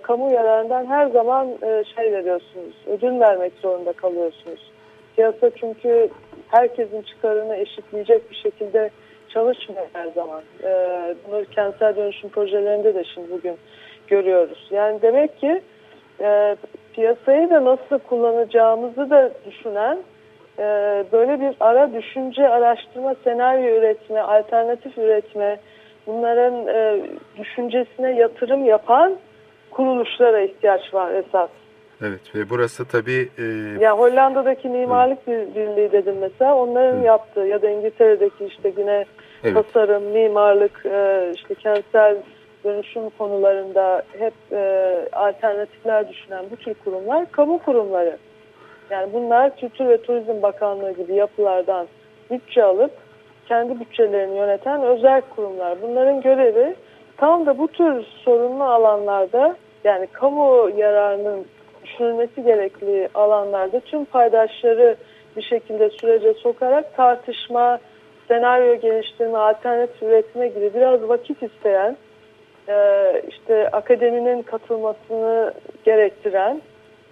kamu yararından her zaman e, şey veriyorsunuz, ödül vermek zorunda kalıyorsunuz. Piyasa çünkü herkesin çıkarını eşitleyecek bir şekilde çalışmıyor her zaman. E, bunu kentsel dönüşüm projelerinde de şimdi bugün görüyoruz. Yani demek ki e, piyasayı da nasıl kullanacağımızı da düşünen e, böyle bir ara düşünce, araştırma, senaryo üretme, alternatif üretme, bunların e, düşüncesine yatırım yapan kuruluşlara ihtiyaç var esas. Evet ve burası tabii... E... Ya Hollanda'daki mimarlık bir, birliği dedim mesela onların Hı. yaptığı ya da İngiltere'deki işte yine evet. tasarım, mimarlık, e, işte kentsel dönüşüm konularında hep e, alternatifler düşünen bu tür kurumlar kamu kurumları. Yani bunlar Kültür ve Turizm Bakanlığı gibi yapılardan bütçe alıp kendi bütçelerini yöneten özel kurumlar. Bunların görevi tam da bu tür sorunlu alanlarda yani kamu yararının düşünülmesi gerekli alanlarda tüm paydaşları bir şekilde sürece sokarak tartışma, senaryo geliştirme, alternatif üretme gibi biraz vakit isteyen e, işte akademinin katılmasını gerektiren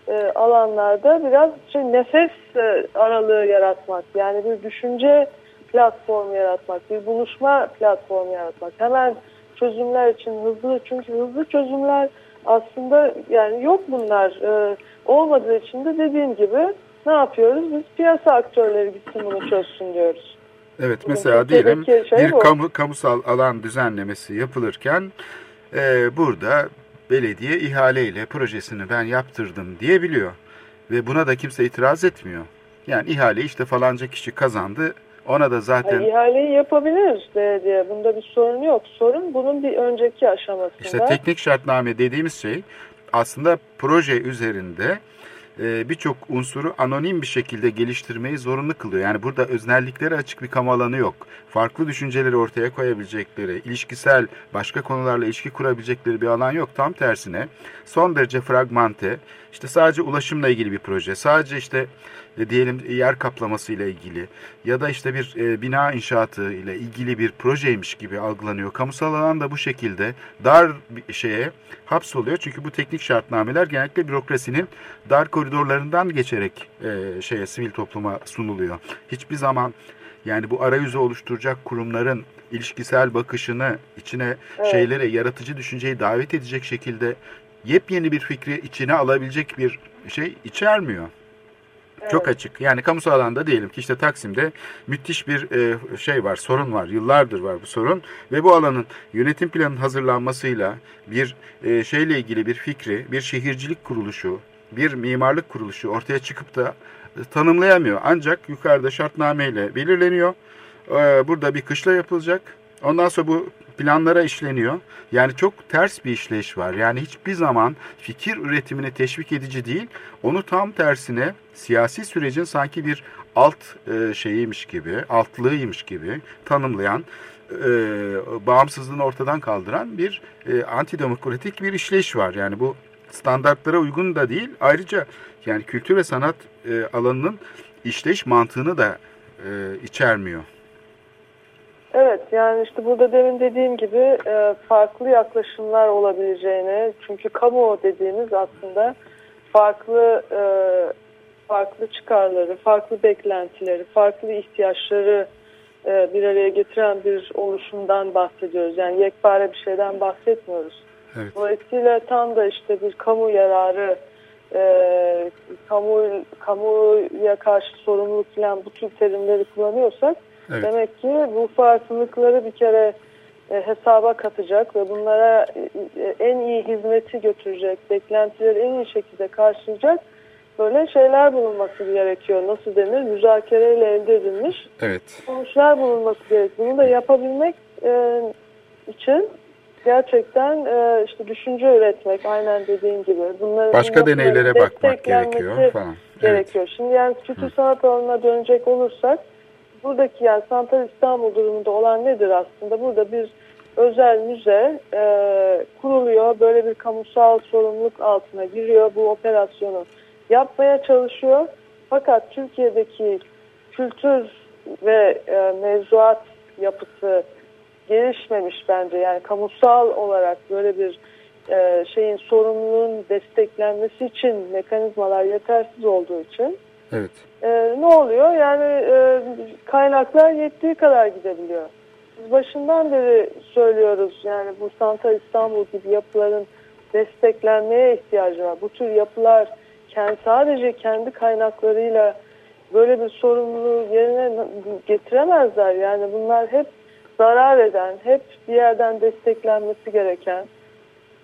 e, alanlarda biraz şey, nefes e, aralığı yaratmak yani bir düşünce platformu yaratmak, bir buluşma platformu yaratmak. Hemen çözümler için hızlı çünkü hızlı çözümler aslında yani yok bunlar olmadığı için de dediğim gibi ne yapıyoruz? Biz piyasa aktörleri gitsin bunu çözsün diyoruz. Evet mesela diyelim şey bir kamu kamusal alan düzenlemesi yapılırken e, burada belediye ihaleyle projesini ben yaptırdım diyebiliyor. Ve buna da kimse itiraz etmiyor. Yani ihale işte falanca kişi kazandı ona da zaten... Yani ihaleyi yapabilir belediye. Bunda bir sorun yok. Sorun bunun bir önceki aşamasında. İşte teknik şartname dediğimiz şey aslında proje üzerinde birçok unsuru anonim bir şekilde geliştirmeyi zorunlu kılıyor. Yani burada öznelliklere açık bir kamu alanı yok. Farklı düşünceleri ortaya koyabilecekleri, ilişkisel başka konularla ilişki kurabilecekleri bir alan yok. Tam tersine son derece fragmante, işte sadece ulaşımla ilgili bir proje, sadece işte e, diyelim yer kaplaması ile ilgili ya da işte bir e, bina inşaatı ile ilgili bir projeymiş gibi algılanıyor. Kamusal alan da bu şekilde dar bir şeye hapsoluyor. Çünkü bu teknik şartnameler genellikle bürokrasinin dar koridorlarından geçerek e, şeye sivil topluma sunuluyor. Hiçbir zaman yani bu arayüzü oluşturacak kurumların ilişkisel bakışını içine evet. şeylere yaratıcı düşünceyi davet edecek şekilde yepyeni bir fikri içine alabilecek bir şey içermiyor. Evet. Çok açık. Yani kamusal alanda diyelim ki işte Taksim'de müthiş bir e, şey var, sorun var. Yıllardır var bu sorun. Ve bu alanın yönetim planının hazırlanmasıyla bir e, şeyle ilgili bir fikri, bir şehircilik kuruluşu, bir mimarlık kuruluşu ortaya çıkıp da e, tanımlayamıyor. Ancak yukarıda şartnameyle belirleniyor. E, burada bir kışla yapılacak. Ondan sonra bu planlara işleniyor. Yani çok ters bir işleyiş var. Yani hiçbir zaman fikir üretimini teşvik edici değil, onu tam tersine siyasi sürecin sanki bir alt e, şeyiymiş gibi, altlığıymış gibi tanımlayan, e, bağımsızlığını ortadan kaldıran bir e, antidemokratik bir işleyiş var. Yani bu standartlara uygun da değil. Ayrıca yani kültür ve sanat alanının işleyiş mantığını da içermiyor. Evet yani işte burada demin dediğim gibi e, farklı yaklaşımlar olabileceğini çünkü kamu dediğimiz aslında farklı e, farklı çıkarları, farklı beklentileri, farklı ihtiyaçları e, bir araya getiren bir oluşumdan bahsediyoruz. Yani yekpare bir şeyden bahsetmiyoruz. Evet. Dolayısıyla tam da işte bir kamu yararı, e, kamu kamuya karşı sorumluluk falan bu tür terimleri kullanıyorsak Evet. Demek ki bu farklılıkları bir kere e, hesaba katacak ve bunlara e, en iyi hizmeti götürecek, beklentileri en iyi şekilde karşılayacak böyle şeyler bulunması gerekiyor. Nasıl denir? Müzakereyle elde edilmiş evet. sonuçlar bulunması gerekiyor. Bunu da yapabilmek e, için gerçekten e, işte düşünce üretmek aynen dediğin gibi. Bunları, Başka deneylere bakmak gerekiyor falan. Gerekiyor. Şimdi yani kültür sanat alanına dönecek olursak buradaki yani Santal İstanbul durumunda olan nedir aslında? Burada bir özel müze e, kuruluyor. Böyle bir kamusal sorumluluk altına giriyor. Bu operasyonu yapmaya çalışıyor. Fakat Türkiye'deki kültür ve e, mevzuat yapısı gelişmemiş bence. Yani kamusal olarak böyle bir e, şeyin sorumluluğun desteklenmesi için mekanizmalar yetersiz olduğu için Evet. E, ne oluyor? Yani e, kaynaklar yettiği kadar gidebiliyor. Biz başından beri söylüyoruz yani bu Santa İstanbul gibi yapıların desteklenmeye ihtiyacı var. Bu tür yapılar kendi, sadece kendi kaynaklarıyla böyle bir sorumluluğu yerine getiremezler. Yani bunlar hep zarar eden, hep bir yerden desteklenmesi gereken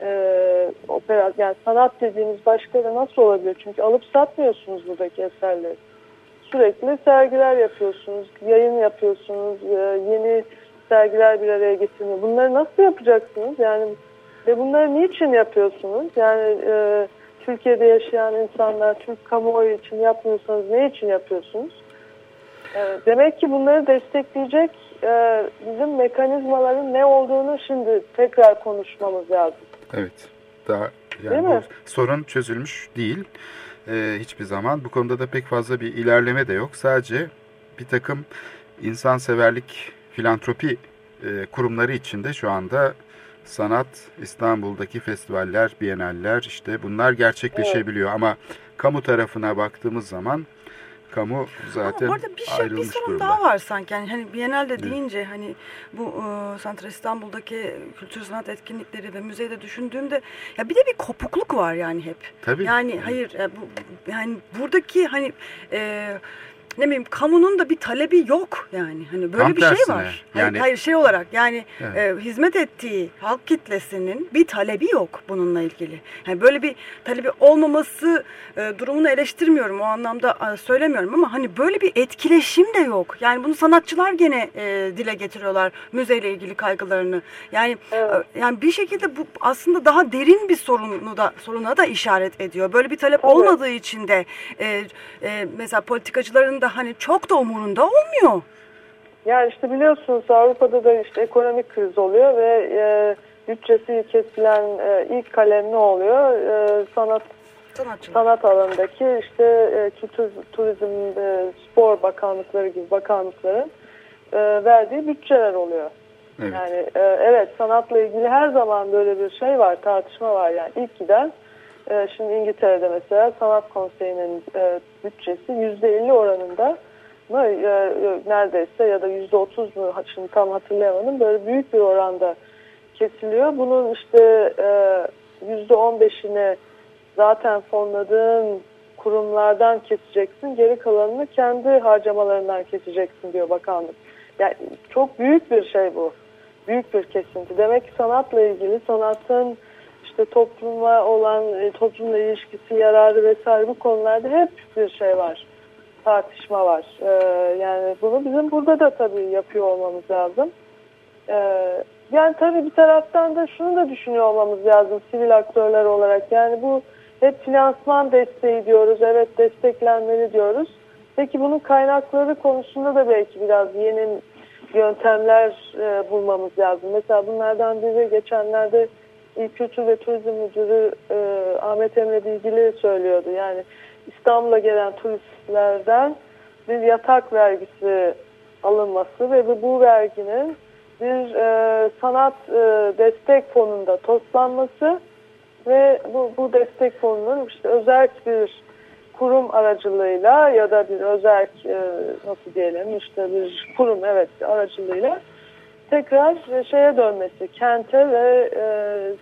e, opera, yani sanat dediğimiz başka da nasıl olabilir? Çünkü alıp satmıyorsunuz buradaki eserleri. Sürekli sergiler yapıyorsunuz, yayın yapıyorsunuz, e, yeni sergiler bir araya getirmiyor. Bunları nasıl yapacaksınız? Yani ve bunları niçin yapıyorsunuz? Yani e, Türkiye'de yaşayan insanlar, Türk kamuoyu için yapmıyorsanız ne için yapıyorsunuz? E, demek ki bunları destekleyecek e, bizim mekanizmaların ne olduğunu şimdi tekrar konuşmamız lazım. Evet. Daha yani Değil mi? sorun çözülmüş değil. Ee, hiçbir zaman. Bu konuda da pek fazla bir ilerleme de yok. Sadece bir takım insanseverlik, filantropi e, kurumları içinde şu anda sanat, İstanbul'daki festivaller, biyenaller işte bunlar gerçekleşebiliyor. Ama kamu tarafına baktığımız zaman kamu zaten Ama orada bir şey bir sorun durumda. daha var sanki. Yani hani Biennale deyince hani bu e, Santral İstanbul'daki kültür sanat etkinlikleri ve müzeyi de düşündüğümde ya bir de bir kopukluk var yani hep. Tabii. Yani hayır e, bu, yani buradaki hani e, ne bileyim kamunun da bir talebi yok yani hani böyle Tam bir şey tersine, var. Hayır, yani- hayır şey olarak yani Evet. e, hizmet ettiği halk kitlesinin bir talebi yok bununla ilgili. Yani böyle bir talebi olmaması e, durumunu eleştirmiyorum o anlamda e, söylemiyorum ama hani böyle bir etkileşim de yok. Yani bunu sanatçılar gene e, dile getiriyorlar müzeyle ilgili kaygılarını. Yani Evet. e, yani bir şekilde bu aslında daha derin bir sorunu da soruna da işaret ediyor. Böyle bir talep Tabii. olmadığı için de e, e, mesela politikacıların da hani çok da umurunda olmuyor. Yani işte biliyorsunuz Avrupa'da da işte ekonomik kriz oluyor ve e, bütçesi kesilen e, ilk kalem ne oluyor? E, sanat Sanatçılar. sanat alanındaki işte e, kültür, turizm, e, spor bakanlıkları gibi bakanlıkların e, verdiği bütçeler oluyor. Evet. Yani e, evet sanatla ilgili her zaman böyle bir şey var, tartışma var. Yani ilk giden e, şimdi İngiltere'de mesela sanat konseyinin e, bütçesi yüzde 50 oranında mı e, e, neredeyse ya da yüzde 30 mu şimdi tam hatırlayamadım böyle büyük bir oranda kesiliyor. Bunun işte e, yüzde 15'ini zaten fonladığın kurumlardan keseceksin. Geri kalanını kendi harcamalarından keseceksin diyor bakanlık. Yani çok büyük bir şey bu. Büyük bir kesinti. Demek ki sanatla ilgili sanatın işte topluma olan e, toplumla ilişkisi, yararı vesaire bu konularda hep bir şey var. Tartışma var. Ee, yani bunu bizim burada da tabii yapıyor olmamız lazım. Ee, yani tabii bir taraftan da şunu da düşünüyor olmamız lazım sivil aktörler olarak. Yani bu hep finansman desteği diyoruz. Evet desteklenmeli diyoruz. Peki bunun kaynakları konusunda da belki biraz yeni yöntemler e, bulmamız lazım. Mesela bunlardan biri geçenlerde İl Kültür ve Turizm Müdürü e, Ahmet Emre Bilgili söylüyordu. Yani İstanbul'a gelen turistlerden bir yatak vergisi alınması ve bu verginin bir e, sanat e, destek fonunda toplanması ve bu, bu destek fonunun işte özel bir kurum aracılığıyla ya da bir özel e, nasıl diyelim işte bir kurum evet aracılığıyla tekrar şeye dönmesi, kente ve e,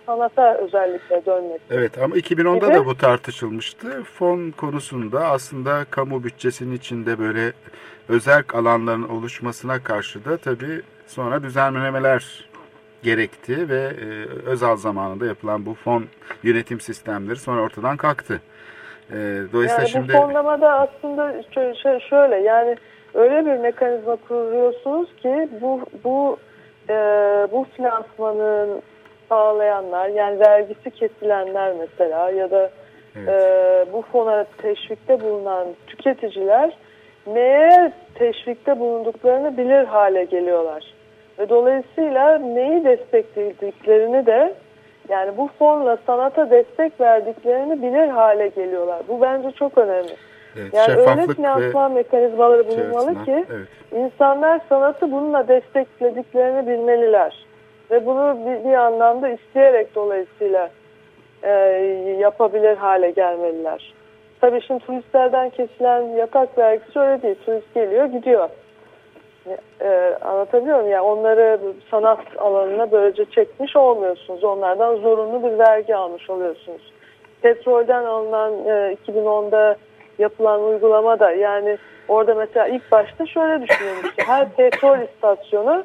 sanata özellikle dönmesi. Evet ama 2010'da Gibi. da bu tartışılmıştı. Fon konusunda aslında kamu bütçesinin içinde böyle özel alanların oluşmasına karşı da tabii sonra düzenlemeler gerekti ve e, özel zamanında yapılan bu fon yönetim sistemleri sonra ortadan kalktı. E, dolayısıyla Yani şimdi bu fonlamada aslında şö- şö- şöyle yani öyle bir mekanizma kuruyorsunuz ki bu bu e, bu finansmanın sağlayanlar yani vergisi kesilenler mesela ya da Evet. e, bu fona teşvikte bulunan tüketiciler neye teşvikte bulunduklarını bilir hale geliyorlar. Ve dolayısıyla neyi desteklediklerini de yani bu fonla sanata destek verdiklerini bilir hale geliyorlar. Bu bence çok önemli. Evet, Yani öyle ve finansman mekanizmaları bulunmalı ki evet. insanlar sanatı bununla desteklediklerini bilmeliler. Ve bunu bir, bir anlamda isteyerek dolayısıyla e, yapabilir hale gelmeliler. Tabii şimdi turistlerden kesilen yatak vergisi öyle değil. Turist geliyor gidiyor. E, anlatabiliyor muyum? Yani onları sanat alanına böylece çekmiş olmuyorsunuz. Onlardan zorunlu bir vergi almış oluyorsunuz. Petrolden alınan e, 2010'da yapılan uygulama da yani orada mesela ilk başta şöyle düşünülmüştü. Her petrol istasyonu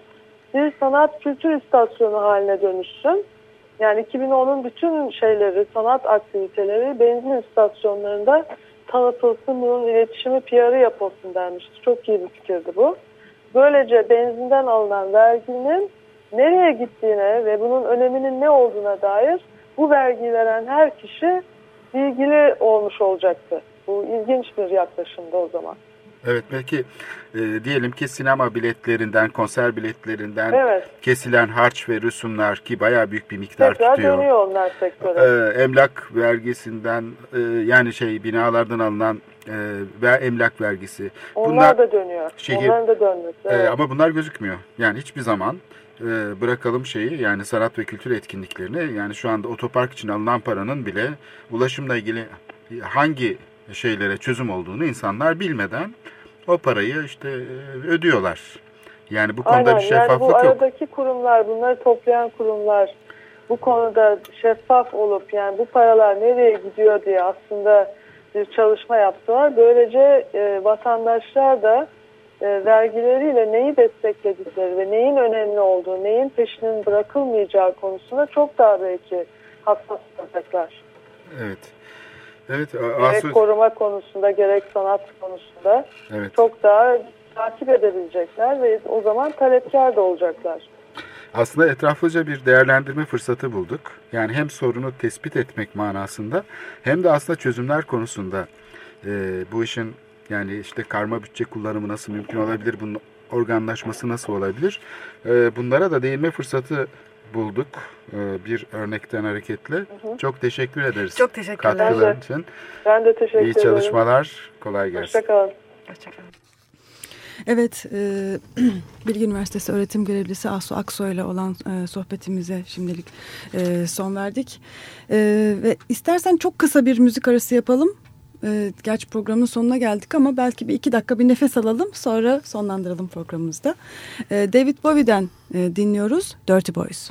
bir sanat kültür istasyonu haline dönüşsün. Yani 2010'un bütün şeyleri, sanat aktiviteleri benzin istasyonlarında tanıtılsın, bunun iletişimi, PR'ı yapılsın denmişti. Çok iyi bir fikirdi bu. Böylece benzinden alınan verginin nereye gittiğine ve bunun öneminin ne olduğuna dair bu vergiyi veren her kişi bilgili olmuş olacaktı. Bu ilginç bir yaklaşımdı o zaman. Evet belki e, diyelim ki sinema biletlerinden, konser biletlerinden Evet. kesilen harç ve rüsumlar ki bayağı büyük bir miktar Tekrar tutuyor. dönüyor onlar sektöre. E, emlak vergisinden e, yani şey binalardan alınan e, ve emlak vergisi. Onlar Bunlar da dönüyor. şehir- Onların da dönmesi. e, Evet. ama bunlar gözükmüyor. Yani hiçbir zaman e, bırakalım şeyi yani sanat ve kültür etkinliklerini yani şu anda otopark için alınan paranın bile ulaşımla ilgili hangi şeylere çözüm olduğunu insanlar bilmeden o parayı işte e, ödüyorlar. Yani bu konuda Aynen. bir şeffaflık yani bu yok. aradaki kurumlar, bunları toplayan kurumlar bu konuda şeffaf olup yani bu paralar nereye gidiyor diye aslında bir çalışma yaptılar. Böylece e, vatandaşlar da e, vergileriyle neyi destekledikleri ve neyin önemli olduğu, neyin peşinin bırakılmayacağı konusunda çok daha belki hassas olacaklar. Evet. Evet, Gerek Asu, koruma konusunda gerek sanat konusunda evet. çok daha takip edebilecekler ve o zaman talepkar da olacaklar. Aslında etraflıca bir değerlendirme fırsatı bulduk. Yani hem sorunu tespit etmek manasında hem de aslında çözümler konusunda e, bu işin yani işte karma bütçe kullanımı nasıl mümkün olabilir, bunun organlaşması nasıl olabilir? E, bunlara da değinme fırsatı bulduk e, bir örnekten hareketle. Çok teşekkür ederiz. Çok teşekkürler. Katkıların Ben de. için. Ben de teşekkür İyi ederim. çalışmalar. Kolay gelsin. Hoşçakalın. Evet, e, Bilgi Üniversitesi öğretim görevlisi Asu Aksoy ile olan e, sohbetimize şimdilik e, son verdik. E, ve istersen çok kısa bir müzik arası yapalım. E, gerçi programın sonuna geldik ama belki bir iki dakika bir nefes alalım sonra sonlandıralım programımızda. E, David Bowie'den e, dinliyoruz Dirty Boys.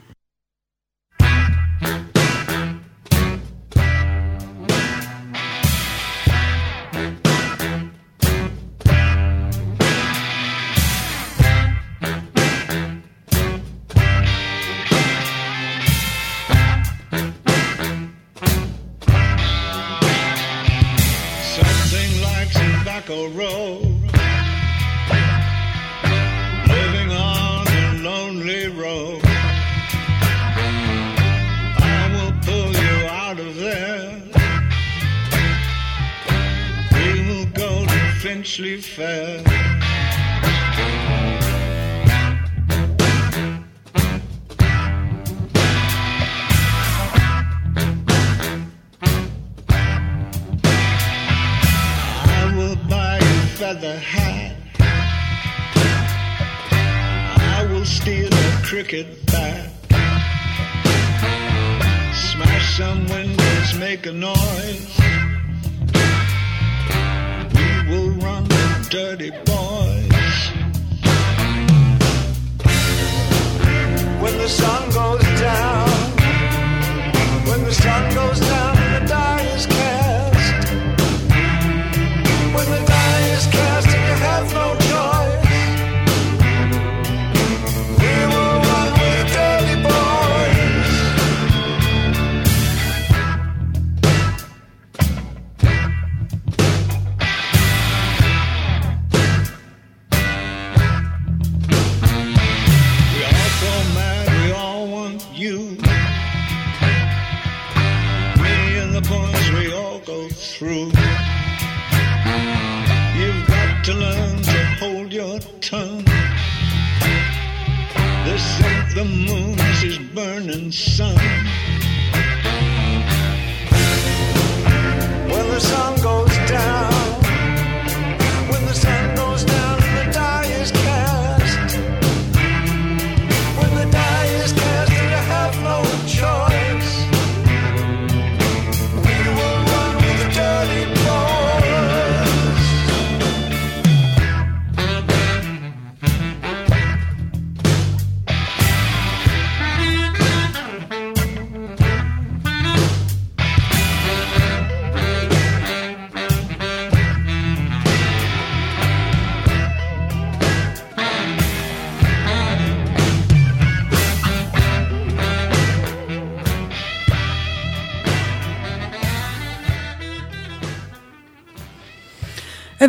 We fair.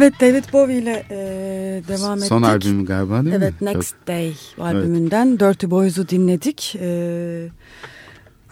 Evet David Bowie ile e, devam ettik. Son albümü galiba değil Evet mi? Next Day albümünden Dirty Boys'u dinledik. E,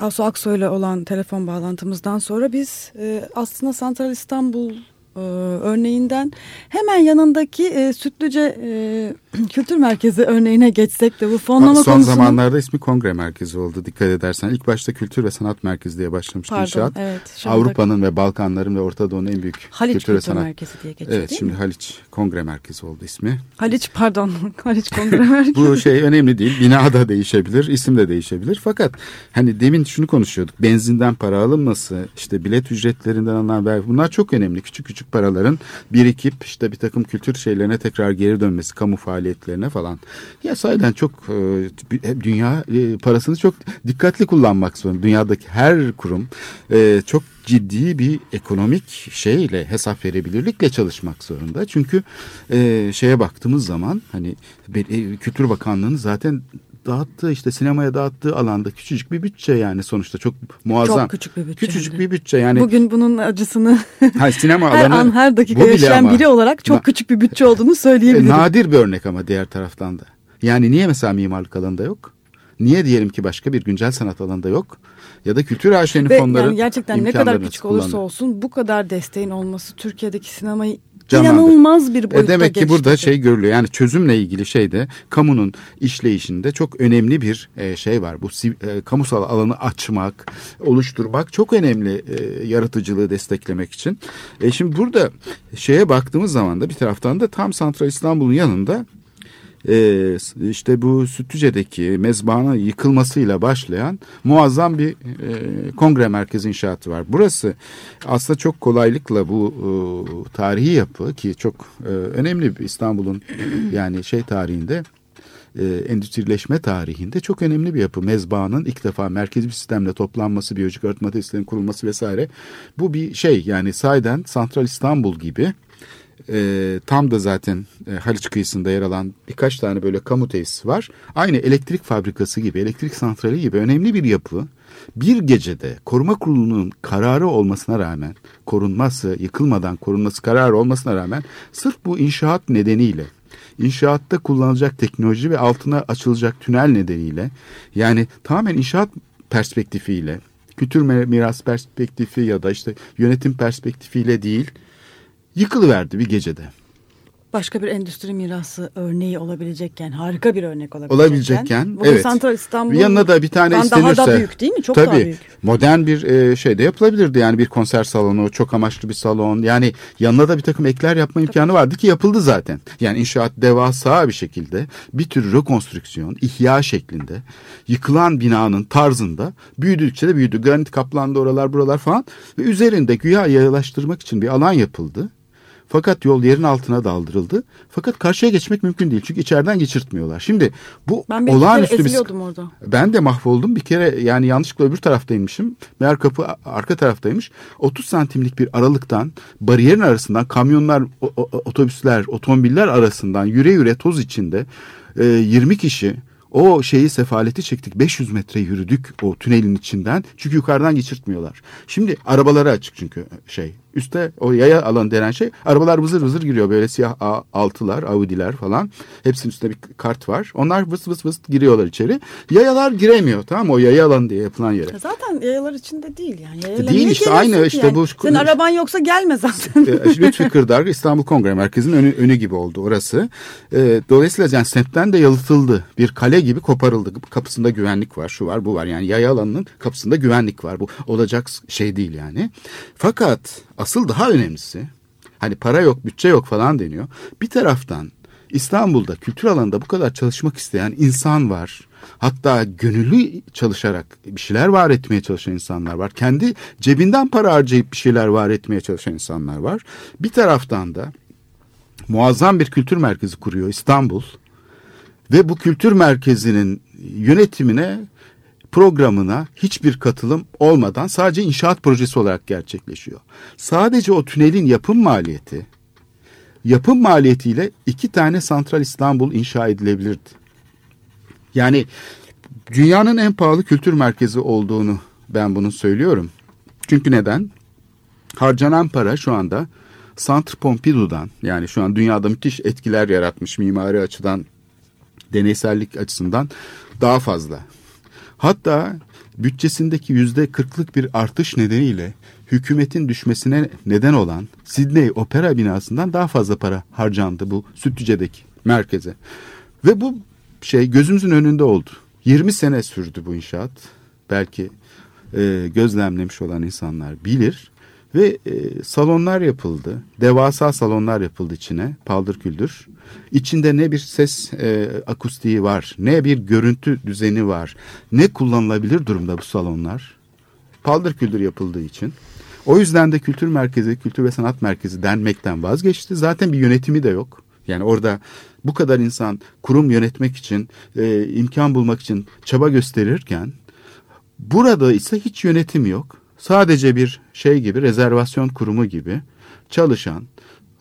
Asu Aksoy ile olan telefon bağlantımızdan sonra biz e, aslında Santral İstanbul e, örneğinden hemen yanındaki e, Sütlüce e, Kültür Merkezi örneğine geçsek de bu fonlama Son konusunu... zamanlarda ismi kongre merkezi oldu dikkat edersen. İlk başta kültür ve sanat merkezi diye başlamıştı Pardon, inşaat. evet, Avrupa'nın ve Balkanların ve Orta Doğu'nun en büyük Haliç kültür ve Kültür sanat. Merkezi diye geçiyor Evet şimdi mi? Haliç Kongre Merkezi oldu ismi. Haliç pardon Haliç Kongre Merkezi. Bu şey önemli değil. Bina da değişebilir, isim de değişebilir. Fakat hani demin şunu konuşuyorduk. Benzinden para alınması, işte bilet ücretlerinden alınan vergi bunlar çok önemli. Küçük küçük paraların birikip işte bir takım kültür şeylerine tekrar geri dönmesi, kamu faaliyetlerine falan. Ya sayeden çok e, dünya e, parasını çok dikkatli kullanmak zorunda. Dünyadaki her kurum e, çok ciddi bir ekonomik şeyle hesap verebilirlikle çalışmak zorunda. Çünkü e, şeye baktığımız zaman hani e, Kültür Bakanlığı'nın zaten dağıttığı işte sinemaya dağıttığı alanda küçücük bir bütçe yani sonuçta çok muazzam. Çok küçük bir bütçe Küçücük de. bir bütçe yani. Bugün bunun acısını Hayır, sinema her alanı an her dakika yaşayan ama. biri olarak çok küçük bir bütçe olduğunu E, söyleyebilirim. nadir bir örnek ama diğer taraftan da. Yani niye mesela mimarlık alanında yok? Niye diyelim ki başka bir güncel sanat alanında yok? Ya da kültür AŞ'nin Ve fonları yani gerçekten ne kadar küçük olursa kullanıyor. olsun bu kadar desteğin olması Türkiye'deki sinemayı Canlandır. inanılmaz bir boyutta E demek ki burada şey görülüyor. Yani çözümle ilgili şeyde kamunun işleyişinde çok önemli bir e, şey var. Bu e, kamusal alanı açmak, oluşturmak çok önemli e, yaratıcılığı desteklemek için. E şimdi burada şeye baktığımız zaman da bir taraftan da tam Santral İstanbul'un yanında e, işte bu Sütlüce'deki mezbahanın yıkılmasıyla başlayan muazzam bir e, kongre merkezi inşaatı var. Burası aslında çok kolaylıkla bu e, tarihi yapı ki çok e, önemli İstanbul'un yani şey tarihinde e, endüstrileşme tarihinde çok önemli bir yapı. Mezbahanın ilk defa merkezi bir sistemle toplanması, biyolojik arıtma tesislerinin kurulması vesaire. Bu bir şey yani sahiden Santral İstanbul gibi e, tam da zaten e, Haliç kıyısında yer alan birkaç tane böyle kamu tesisi var. Aynı elektrik fabrikası gibi, elektrik santrali gibi önemli bir yapı. Bir gecede koruma kurulunun kararı olmasına rağmen, korunması, yıkılmadan korunması kararı olmasına rağmen sırf bu inşaat nedeniyle inşaatta kullanılacak teknoloji ve altına açılacak tünel nedeniyle yani tamamen inşaat perspektifiyle kültür miras perspektifi ya da işte yönetim perspektifiyle değil yıkılıverdi bir gecede. Başka bir endüstri mirası örneği olabilecekken harika bir örnek olabilecekken. Olabilecekken Bugün evet. Santral İstanbul Yanına da bir tane daha istenirse. da büyük değil mi? Çok tabii, daha büyük. Modern bir e, şey de yapılabilirdi yani bir konser salonu, çok amaçlı bir salon. Yani yanına da bir takım ekler yapma imkanı vardı ki yapıldı zaten. Yani inşaat devasa bir şekilde bir tür rekonstrüksiyon, ihya şeklinde yıkılan binanın tarzında büyüdükçe de büyüdü. Granit kaplandı oralar buralar falan ve üzerinde güya yayalaştırmak için bir alan yapıldı. Fakat yol yerin altına daldırıldı. Fakat karşıya geçmek mümkün değil. Çünkü içeriden geçirtmiyorlar. Şimdi bu Ben bir olağanüstü bir orada. ben de mahvoldum. Bir kere yani yanlışlıkla öbür taraftaymışım. Meğer kapı arka taraftaymış. 30 santimlik bir aralıktan bariyerin arasından kamyonlar, otobüsler, otomobiller arasından yüre yüre toz içinde e, 20 kişi o şeyi sefaleti çektik. 500 metre yürüdük o tünelin içinden. Çünkü yukarıdan geçirtmiyorlar. Şimdi arabaları açık çünkü şey Üste o yaya alan denen şey arabalar vızır vızır giriyor böyle siyah A- altılar, Audi'ler falan. Hepsinin üstünde bir kart var. Onlar vıs vıs vıs giriyorlar içeri. Yayalar giremiyor tamam mı? O yaya alanı diye yapılan yere. Zaten yayalar içinde değil yani. Yayalar Değil işte, aynı ki işte yani? bu- Senin araban yoksa gelme zaten. E, Lütfi Kırdar İstanbul Kongre Merkezi'nin önü, önü gibi oldu orası. E, dolayısıyla yani semtten de yalıtıldı. Bir kale gibi koparıldı. Kapısında güvenlik var, şu var, bu var. Yani yaya alanının kapısında güvenlik var. Bu olacak şey değil yani. Fakat asıl daha önemlisi hani para yok, bütçe yok falan deniyor. Bir taraftan İstanbul'da kültür alanında bu kadar çalışmak isteyen insan var. Hatta gönüllü çalışarak bir şeyler var etmeye çalışan insanlar var. Kendi cebinden para harcayıp bir şeyler var etmeye çalışan insanlar var. Bir taraftan da muazzam bir kültür merkezi kuruyor İstanbul. Ve bu kültür merkezinin yönetimine, programına hiçbir katılım olmadan sadece inşaat projesi olarak gerçekleşiyor. Sadece o tünelin yapım maliyeti, yapım maliyetiyle iki tane Santral İstanbul inşa edilebilirdi. Yani dünyanın en pahalı kültür merkezi olduğunu ben bunu söylüyorum. Çünkü neden? Harcanan para şu anda Centre Pompidou'dan yani şu an dünyada müthiş etkiler yaratmış mimari açıdan deneysellik açısından daha fazla. Hatta bütçesindeki yüzde kırklık bir artış nedeniyle hükümetin düşmesine neden olan Sydney Opera binasından daha fazla para harcandı bu Sütlüce'deki merkeze. Ve bu şey gözümüzün önünde oldu. 20 sene sürdü bu inşaat. Belki e, gözlemlemiş olan insanlar bilir. Ve e, salonlar yapıldı. Devasa salonlar yapıldı içine. Paldır küldür. İçinde ne bir ses e, akustiği var. Ne bir görüntü düzeni var. Ne kullanılabilir durumda bu salonlar. Paldır küldür yapıldığı için. O yüzden de kültür merkezi, kültür ve sanat merkezi denmekten vazgeçti. Zaten bir yönetimi de yok. Yani orada bu kadar insan kurum yönetmek için, e, imkan bulmak için çaba gösterirken burada ise hiç yönetim yok. Sadece bir şey gibi, rezervasyon kurumu gibi çalışan,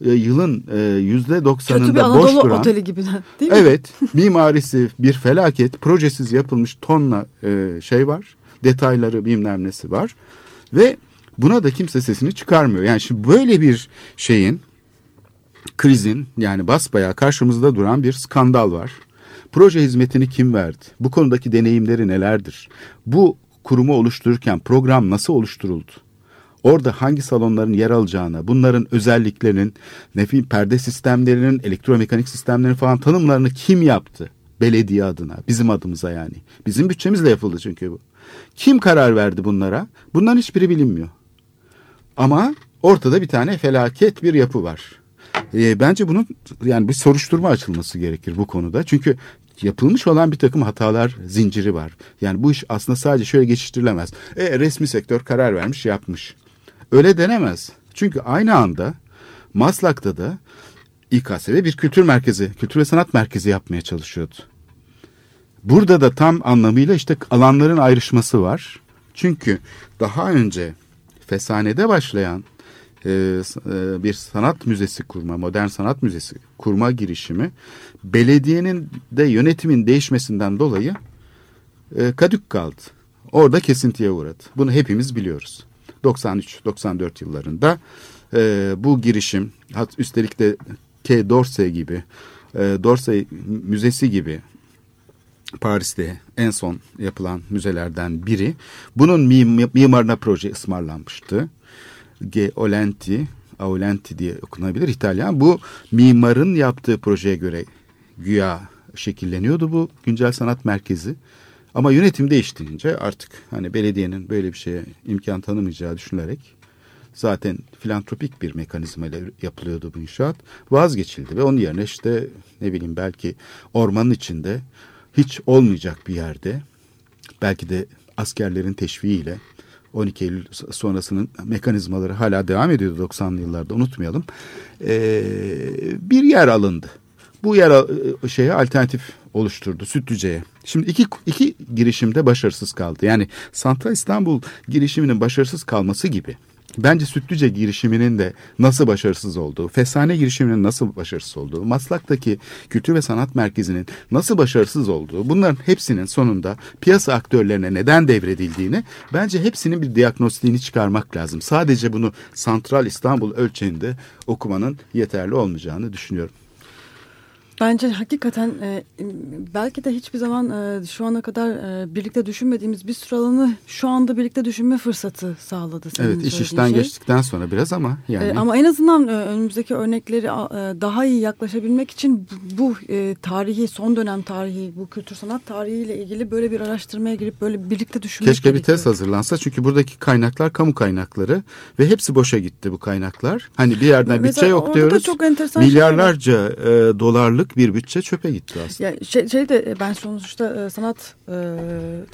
e, yılın e, yüzde doksanında boş duran... oteli gibi de, değil mi? Evet, mimarisi bir felaket, projesiz yapılmış tonla e, şey var, detayları bilmem nesi var ve buna da kimse sesini çıkarmıyor. Yani şimdi böyle bir şeyin, krizin yani basbayağı karşımızda duran bir skandal var. Proje hizmetini kim verdi? Bu konudaki deneyimleri nelerdir? Bu kurumu oluştururken program nasıl oluşturuldu? Orada hangi salonların yer alacağını, bunların özelliklerinin, nefin perde sistemlerinin, elektromekanik sistemlerin falan tanımlarını kim yaptı? Belediye adına, bizim adımıza yani. Bizim bütçemizle yapıldı çünkü bu. Kim karar verdi bunlara? Bunların hiçbiri bilinmiyor. Ama ortada bir tane felaket bir yapı var. E, bence bunun yani bir soruşturma açılması gerekir bu konuda. Çünkü yapılmış olan bir takım hatalar zinciri var. Yani bu iş aslında sadece şöyle geçiştirilemez. E, resmi sektör karar vermiş yapmış. Öyle denemez. Çünkü aynı anda Maslak'ta da İKSV bir kültür merkezi, kültür ve sanat merkezi yapmaya çalışıyordu. Burada da tam anlamıyla işte alanların ayrışması var. Çünkü daha önce Fesane'de başlayan bir sanat müzesi kurma, modern sanat müzesi kurma girişimi belediyenin de yönetimin değişmesinden dolayı e, kadük kaldı. Orada kesintiye uğradı. Bunu hepimiz biliyoruz. 93-94 yıllarında e, bu girişim, üstelik de K. Dorsey gibi, e, Dorsey Müzesi gibi Paris'te en son yapılan müzelerden biri. Bunun mim mimarına proje ısmarlanmıştı. G. Olenti, Aulenti diye okunabilir İtalyan. Bu mimarın yaptığı projeye göre güya şekilleniyordu bu güncel sanat merkezi. Ama yönetim değiştirince artık hani belediyenin böyle bir şeye imkan tanımayacağı düşünülerek zaten filantropik bir mekanizma ile yapılıyordu bu inşaat. Vazgeçildi ve onun yerine işte ne bileyim belki ormanın içinde hiç olmayacak bir yerde belki de askerlerin teşviğiyle 12 Eylül sonrasının mekanizmaları hala devam ediyordu 90'lı yıllarda unutmayalım. Ee, bir yer alındı. Bu yer şeye alternatif oluşturdu Sütlüce'ye. Şimdi iki, iki girişimde başarısız kaldı. Yani Santral İstanbul girişiminin başarısız kalması gibi Bence Sütlüce girişiminin de nasıl başarısız olduğu, Fesane girişiminin nasıl başarısız olduğu, Maslak'taki Kültür ve Sanat Merkezi'nin nasıl başarısız olduğu, bunların hepsinin sonunda piyasa aktörlerine neden devredildiğini bence hepsinin bir diagnostiğini çıkarmak lazım. Sadece bunu Santral İstanbul ölçeğinde okumanın yeterli olmayacağını düşünüyorum. Bence hakikaten e, belki de hiçbir zaman e, şu ana kadar e, birlikte düşünmediğimiz bir sürü alanı şu anda birlikte düşünme fırsatı sağladı. Senin evet iş işten şey. geçtikten sonra biraz ama yani. E, ama en azından e, önümüzdeki örnekleri e, daha iyi yaklaşabilmek için bu, bu e, tarihi son dönem tarihi bu kültür sanat tarihiyle ilgili böyle bir araştırmaya girip böyle birlikte düşünmek Keşke bir gerekiyor. test hazırlansa çünkü buradaki kaynaklar kamu kaynakları ve hepsi boşa gitti bu kaynaklar. Hani bir yerden Mesela bütçe yok orada da diyoruz. çok enteresan var. Milyarlarca e, dolarlık bir bütçe çöpe gitti aslında. Ya şey, şey de e, ben sonuçta e, sanat e,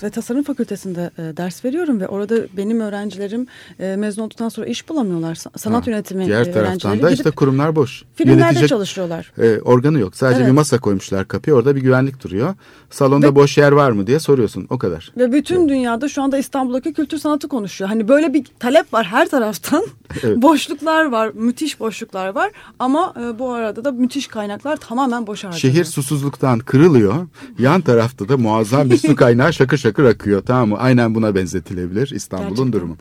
ve tasarım fakültesinde ders veriyorum ve orada benim öğrencilerim mezun olduktan sonra iş bulamıyorlar. Sa- Sanat Ha, yönetimi Diğer taraftan da işte kurumlar boş. filmlerde Yönetecek çalışıyorlar. e, organı yok. Sadece Evet. bir masa koymuşlar kapıya. Orada bir güvenlik duruyor. Salonda Ve- boş yer var mı diye soruyorsun. O kadar. Ve bütün dünyada şu anda İstanbul'daki kültür sanatı konuşuyor. Hani böyle bir talep var her taraftan. Evet. Boşluklar var, müthiş boşluklar var. Ama bu arada da müthiş kaynaklar tamamen boş harcanıyor. Şehir susuzluktan kırılıyor. Yan tarafta da muazzam bir su kaynağı şakır şakır akıyor. Tamam mı? Aynen buna benzetilebilir İstanbul'un durumu.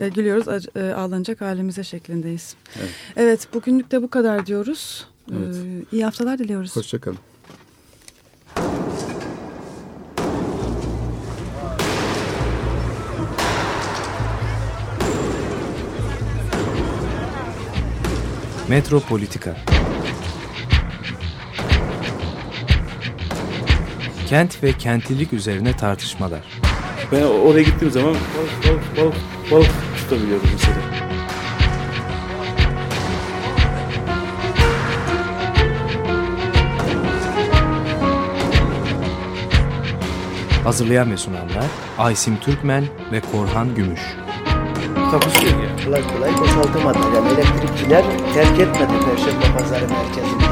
E, gülüyoruz, e, ağlanacak halimize şeklindeyiz. Evet. bugünlük de bu kadar diyoruz. E, iyi haftalar diliyoruz. Hoşçakalın. Metropolitika Kent ve kentlilik üzerine tartışmalar. Ben oraya gittiğim zaman balık balık balık balık tutabiliyordum mesela. Hazırlayan ve sunanlar Aysim Türkmen ve Korhan Gümüş. Takusuyor ya. Kolay kolay boşaltamadılar. Yani elektrikçiler terk etmedi Perşembe Pazarı merkezini.